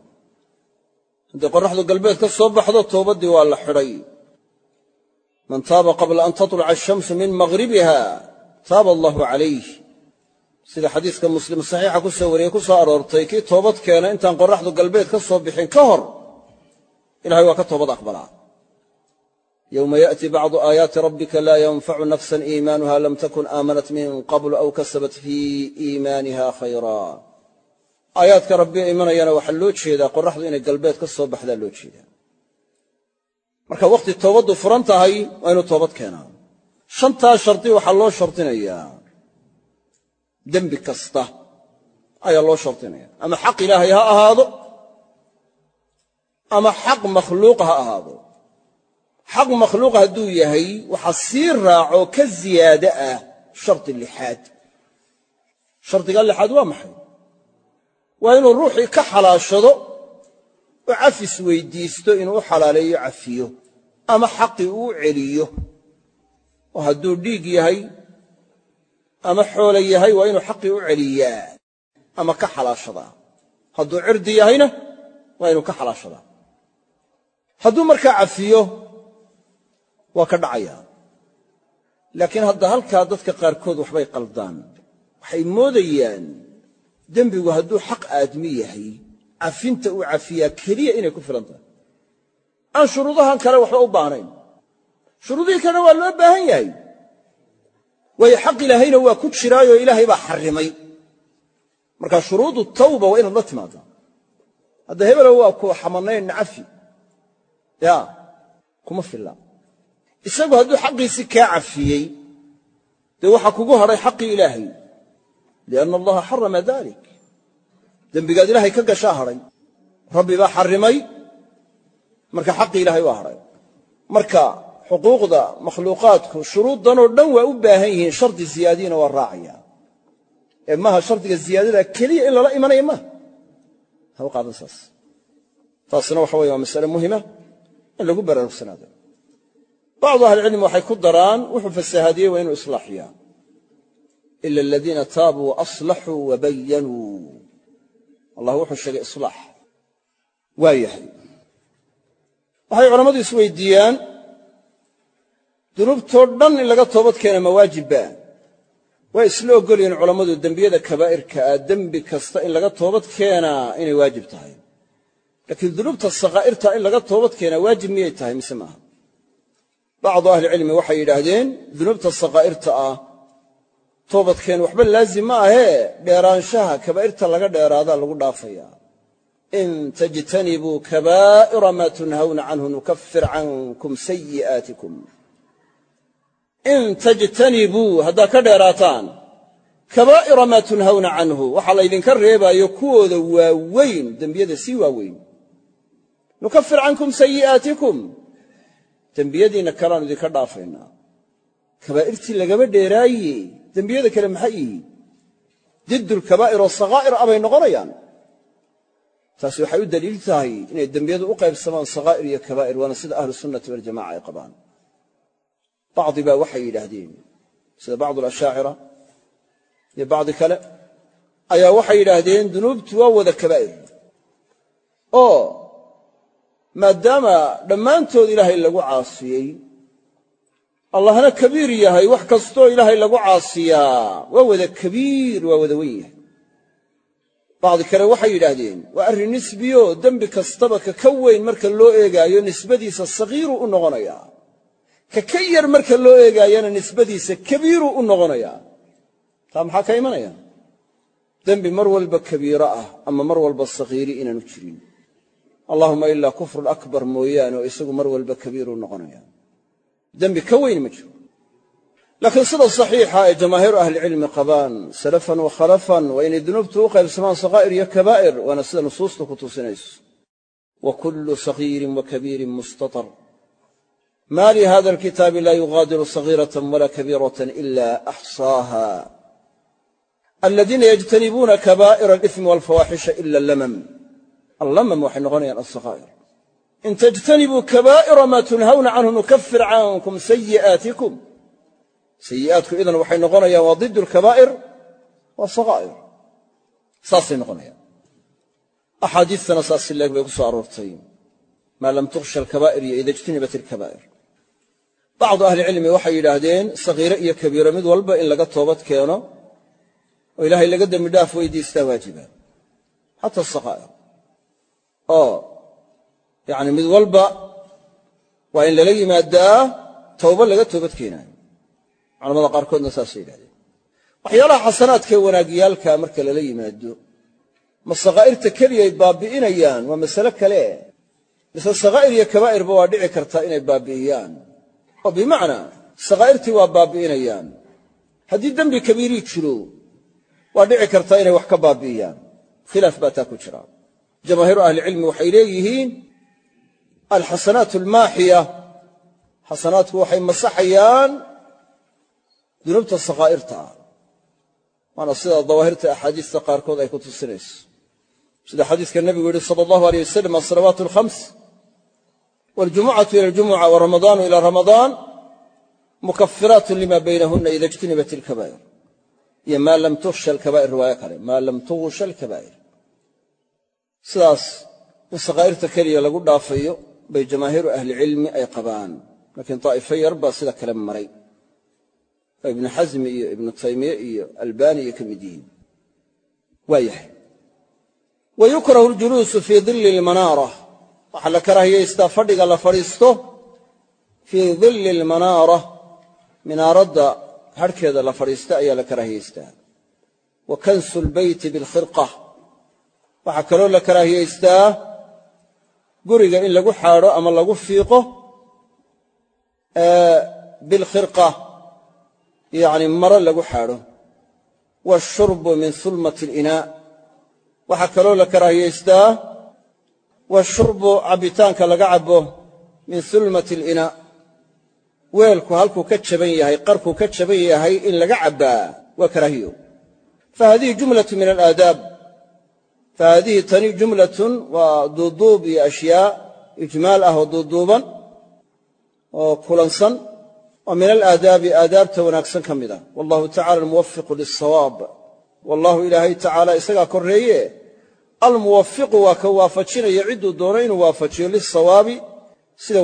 haddii qorraxdu galbeed ka soo baxdo toobaddii waa la xidhay. Man taaba qabla an tatluca ashamsu min maghribiha taaba allahu calayh sida xadiiska muslim saxiixa ku soo wariyey ku soo aroortay kii toobad keena intaan qorraxdu galbeed ka soo bixin ka hor ilahay waa ka toobad aqbalaa yowma yaأti bacdu aayaati rabbika laa yanfacu nafsan iimaanuha lam takun aamanat min qablu aw kasabat fii iimaaniha khayra aayaadka rabbiga imanayana waxaa loo jeedaa qorraxdu inay galbeed ka soo baxdaa loo jeedaa marka wakhti toobaddu furan tahay waa inuu toobad keenaa shantaa shardi waxaa loo shardinayaa dembi kasta ayaa loo shardinaya ama xaq ilaahay ha ahaado ama xaq makhluuq ha ahaado xaq makhluuq hadduu yahay waxaa sii raacoo ka ziyaado ah shardi lixaad. Shardiga lixaad waa maxay? Waa inuu ruuxii ka xalaashado oo cafis weydiisto inuu u xalaaleeyo cafiyo ama xaqii uu celiyo. Oo hadduu dhiig yahay ama xoolo yahay waa inuu xaqii u celiyaa ama ka xalaashadaa. Hadduu cirdi yahayna waa inuu ka xalaashadaa. Hadduu markaa cafiyo waa ka dhacayaa laakiin hadda halkaa dadka qaarkood waxbay qaldaan. Waxay moodayaan dembigu hadduu xaq aadmi yahay cafinta uu cafiyaa keliya inay ku filan tahay. Aan shuruudahan kale waxba u baahnayn shuruudihii kalena waa loo baahan yahay. Waayo xaq ilaahayna waa ku jiraayoo ilaahay baa xarrimay. Marka shuruudu tawba waa inaad la timaadaa hadda hebelo waa ku xamanayn nacafi. Ya kuma filla isagu hadduu xaqiisii kaa cafiyey dee waxaa kugu hadhay xaqii ilaahay. Lianna allaha xarama dalik dembigaad ilaahay ka gashaa hadhay rabbi baa xarrimay marka xaqii ilaahay waa hadhay marka xuquuqda makhluuqaadku shuruuddanoo dhan waa u baahan yihiin shardi ziyaadiyana waa raacaya. Ee maaha shardiga ziyaadada keliya in lala imanaya maaha ha qaadan saas. Taasina waxa weye waa masale muhima in lagu baraarugsanaado bacdu ahlicilmi waxay ku daraan wuxuu fasahaadiyey waa inuu islaaxiyaa ila aladiina taabuu waaslaxuu wabayanuu allah wuxuu sheegay islaax waa yahay waxay culammadu isweydiiyaan dunuubtoo dhan in laga toobad keena ma waajibba waa isla ogolyihin culammadu dembiyada kabaa'irka ah dembi kasta in laga toobad keenaa inay waajib tahay laakiin dunuubta sakaa'irta in laga toobad keenaa waajib bacdu ahlicilmi waxay yidhaahdeen dunuubta sakaa'irta ah toobadkeen waxba laazim ma ahee dheeraanshaha kabaa'irta laga dheeraadaa lagu dhaafaya in tajtanibuu kabaa'ira maa tunhawna canhu nukafir cankum sayi'aatikum in tajtanibuu haddaad ka dheeraataan kabaa'ira maa tunhawna canhu waxaa laydinka reebaayo kuwooda waaweyn dembiyada sii waaweyn nukafir cankum sayi'aatikum dembiyadiinna kaleaanu idinka dhaafaynaa kabaa'irtii lagaba dheeraaye dembiyada kale maxay yihiin? Diddulkabaa'ir oo sakaa'ir ah noqonayaan. Taasi waxay u daliil tahay inay dembiyadu u qaybsamaan sakaa'ir iyo kabaa'ir waana sida ahlu sunnati waljamaca ay qabaan. Bacdi baa waxay yidhaahdeen sida bacdu alashaacira iyo bacdi kale ayaa waxay yidhaahdeen dunuubtu waa wada kabaa'ir. Oo maadaama dhammaantood ilaahay lagu caasiyey allahna kabiir yahay wax kastoo ilaahay lagu caasiyaa. Waa wada kabiir waa wada wen yahay. Bacdi kale waxay yidhaahdeen waa arrin nisbiyo dembi kastaba ka ka weyn marka loo eegaayo nisbadiisa sagiiruu u noqonayaa ka ka yar marka loo eegaayana nisbadiisa kabiiruu u noqonayaa taa maxaa ka imanaya? Dembi mar walba kabiiro ah ama mar walba sagiiri inaanu jirin allahuma ilaa kufrun akbar mooyaane oo isagu mar walba kabiiruu noqonaya dembi ka weyn ma jiro. Laakiin sida saxiixa ee jamaahiiru ahlicilmi qabaan salafan wa khalafan waa inay dunuubtu u qaybsamaan sakaa'ir iyo kabaa'ir waana sida nusuustu ku tusinayso. Wa kullu sagiirin wa kabiirin mustatar. Ma li hada alkitaabi laa yugaadiru sagiiratan wala kabiiratan ila axsaaha aladiina yajtanibuuna kabaa'ira alifmi walfawaaxisha ila allamam allamam waxay noqonayaan alsakaa'ir in tajtanibuu kabaa'ira maa tunhawna canhu nukafir cankum sayi'aatikum. Sayi'aadku idan waxay noqonayaan waa did alkabaa'ir waa sakaa'ir saasay noqonayaan. Axaadiistana saas si leeg bay ku soo aroortay. Maa lam tukhsha alkabaa'ir iyo ida ijtanibat alkabaa'ir. Bacdu ahlicilmi waxay yidhaahdeen sagiire iyo kabiiro mid walba in laga toobad keeno oo ilaahay laga dembi dhaaf weydiistaa waajiba. Xata asakaa'ir oo. Yacni mid walba waa in lala yimaadaa towba laga toobad keenaayo culamada qaarkoodna saasay yidhahdeen. Waxyaalaha xasanaadkae wanaagyaalka marka lala yimaado ma sakaa'irta keliyay baabbi'inayaan waa masale kale. Mise sakaa'ir iyo kabaa'irba waa dhici kartaa inay baabbi'iyaan oo bimacnaa sakaa'irtii waa baabbi'inayaan haddii dembi kabiirii jiro waa dhici kartaa inay wax ka baabbi'iyaan khilaaf baa jamaahiiru ahlicilmi waxay leeyihiin alxasanaat almaaxiya xasanaadku waxay masaxayaan dunuubta sakaa'irta ah waana sida dawaahirta axaadiista qaarkood ay ku tusinayso. Sida xadiiska nebigu yihi sala allahu aleyh wasalam asalawaat alkhams waljumucatu ila aljumuca waramadaanu ila ramadaan mukafiraatu lima baynahuna ida ijtanibat ilkabaa'ir iyo maa lam tukhsha alkabaa'ir riwaayo kale maa lam tughsha alkabaa'ir sidaas in sakaa'irta keliya lagu dhaafayo bay jamaahiiru ahlicilmi ay qabaan. Laakiin daa'ifo yar baa sida kale maray. Ibnu xasmi iyo ibnu taymiye iyo albaani iyo ka yihiin. Waa yahay. Wa yukrahu fii dilli almanaara waxaa la karaahiyaystaa fadhiga la fadhiisto fii dilli almanaara minaaradda hadhkeeda la fadhiista ayaa la karaahiyaystaa. Wa kansu lbeyti bilkhirqa waxaa kaloo la karaahiyaystaa guriga in lagu xaadho ama lagu fiiqo bilkhirqa yacni maro lagu xaadho. Washurbu min hulmati alinaa waxaa kaloo la karaahiyaystaa washurbu cabbitaanka laga cabbo min hulmati alinaa weelku halkuu ka jaban yahay qarkuu ka jaban yahay in laga cabbaa waa karaahiyo fa haadihi jumlatu min alaadaab fa haadihi tani jumlatun waa duuduub iyo ashyaa ijmaal ah oo duuduuban oo kulansan oo min alaadaabi aadaabta wanaagsan ka mid ah wallahu tacala almuwafiqu lisawaab wallahu ilaahay tacaala isagaa korreeye almuwafiqu waa ka waafajinaya cidduu doono inuu waafajiyo lisawaabi sida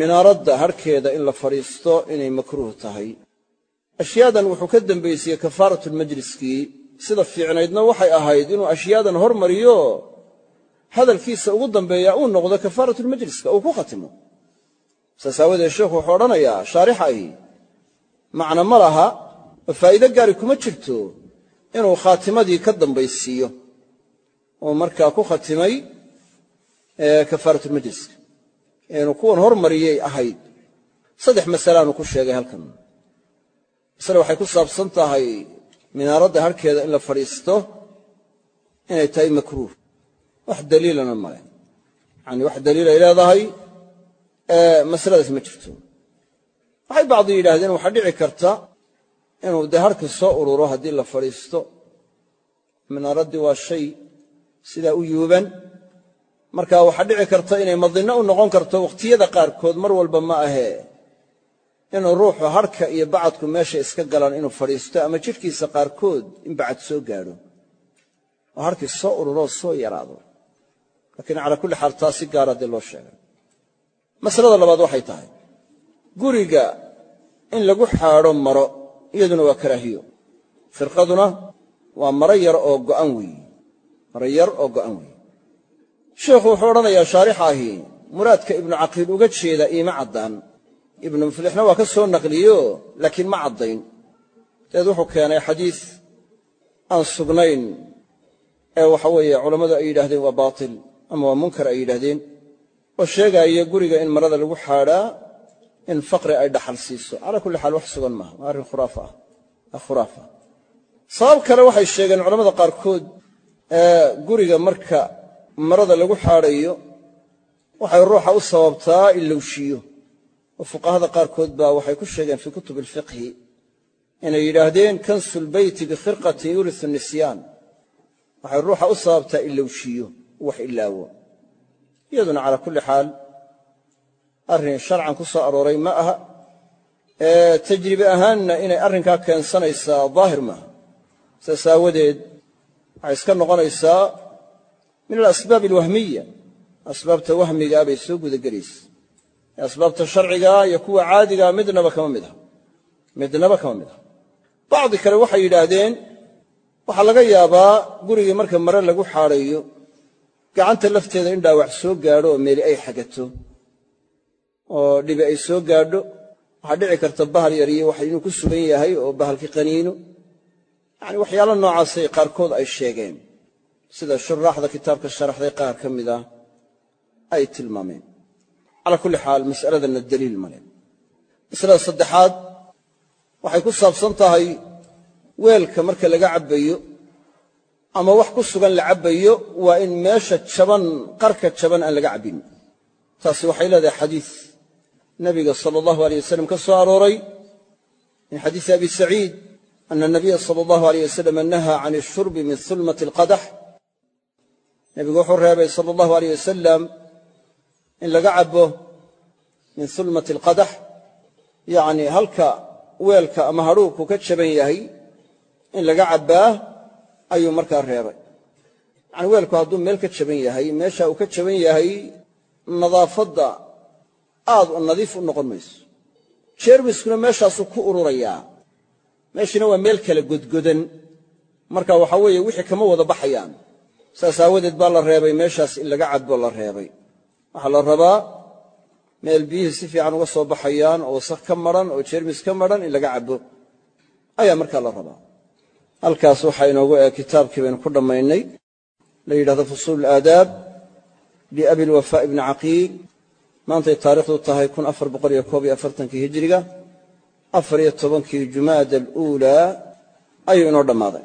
minaaradda harhkeeda in la fadhiisto inay makruuh tahay. Ashyaadan wuxuu ka dembaysiyey kafaaratulmajliskii sida fiicnaydna waxay ahayd inuu ashyaadan hormariyo hadalkiisa ugu dambeeya uu noqdo kafaaratulmajliska uu ku khatimo. Saas sheikhu wuxuu odhanayaa shaarixa ahi macna ma laha oo faa'iide gaari kuma jirto inuu khaatimadii ka dambaysiiyo. Uu markaa ku khatimay kafaaratulmajliska inuu kuwan hormariyey ahayd. Saddex masalaanuu ku sheegay halkan. Masale waxay ku saabsan tahay minaaradda harhkeeda in la fadhiisto inay tahay makruuh. Wax daliilana male yacani wax daliilay leedahay masaladaas ma jirto. Waxay bacdi yidhaahdeen waxaa dhici karta inuu dee harka soo ururo haddii la fadhiisto. Minaaraddii waa shay sidaa u yuuban marka waxaa dhici karta inay madinno u noqon karto wakhtiyada qaarkood mar walba ma ahee inuu ruuxu harka iyo bacadku meesha iska galaan inuu fadhiisto ama jidhkiisa qaarkood in bacad soo gaadho oo harkii soo ururoo soo yaraado. Laakiin calaa kulli xaal taa gaara dee loo sheegay. Masalada labaad waxay tahay. Guriga in lagu xaadho maro iyaduna waa karaahiyo. Firqaduna waa maro yar oo go'an weeye maro yar oo go'an weeye sheikhu wuxuu odhanayaa shaarixa ahi muraadka ibnu caqiil uga jeeda iima caddaan. Ibnu muflixna waa ka soo naqliyo laakiin ma caddayn. Dabeed wuxuu keenay xadiis aan sugnayn ee waxa weeye culammadu ay yidhaahdeen waa baatil ama waa munkar ay yidhaahdeen oo sheegaaya guriga in marada lagu xaadhaa in faqri ay dhaxal siiso. Calaa kulli xaal wax sugan maaha waa arrin khuraafa ah sabab kale waxay sheegeen culamada qaarkood guriga marka marada lagu xaadhayo waxay ruuxa u sababtaa ilowshiyo oo fuqahada qaarkood baa waxay ku sheegeen fii kutubi alfiqhi inay yidhaahdeen kansu lbeyti bikhirqatin yurisu nisyaan waxay ruuxa u sababtaa ilowshiyo wax ilaawo. Iyaduna calaa kulli xaal arrin sharcan ku soo arooray ma aha. Tajribe ahaanna inay arrinkaa keensanaysaa daahir maaha. Saas aawadeed waxay iska noqonaysaa min alasbaab alwahmiya asbaabta wahmigaa bay soo gudagelaysa. Ee asbaabta sharcigaa iyo kuwa caadigaa midnaba kama mid aha midnaba kama mid aha bacdi kale waxay yidhaahdeen waxaa laga yaabaa gurigii marka mare lagu xaadhayo gacanta lafteeda in dhaawac soo gaadho oo meeli ay xagato oo dhibi ay soo gaadho waxaa dhici karta bahal yariyo wax inuu ku sugan yahay oo bahalki qaniino. Ay sheegeen sida shuraaxda kitaabka sharaxday qaar ka mid ah ay tilmaameen. Calaa kulli xaal mas'aladanna daliil male masalada saddexaad waxay ku saabsan tahay weelka marka laga cabbayo ama wax ku sugan la cabbayo waa in meesha jaban qarka jaban aan laga cabbin. Taasi waxay leedahay xadiis nabiga sala allahu aleyh wasalam ka soo arooray min xadiisi abi saciid ana anabiya sala allahu aleyh wasalam nahaa can ishurbi min hulmati alqadax nebigu wuxuu reebay sala allahu aleyh wasalam in laga cabbo min sulmati alqadax yacnii halka weelka ama hadhuubku ka jaban yahay in laga cabbaa ayuu markaa reebay. Yacni weelku hadduu meel ka jaban yahay meesha uu ka jaban yahay nadaafadda aad nadiif u noqon mayso. Jeermiskuna meeshaasuu ku ururayaa. Meeshina waa meel kala godgodan. Marka waxaa weeye wixii kama wada baxayaan saas aawadeed baa la reebay meeshaas in laga cabbo la reebay. Waxaa la rabaa meel biyihii si fiican uga soo baxayaan oo wasakh ka maran oo jeermis ka maran in laga cabbo ayaa markaa la rabaa. Halkaas waxaa inoogu ee kitaabkii baynu ku dhammaynay. La yidhahdo fusuul aadaab liabi lwafaa ibni caqiil maantay taarikhdu tahay hijiriga. Afariyo tobankii jumaada aluulaa ayuu inoo dhammaaday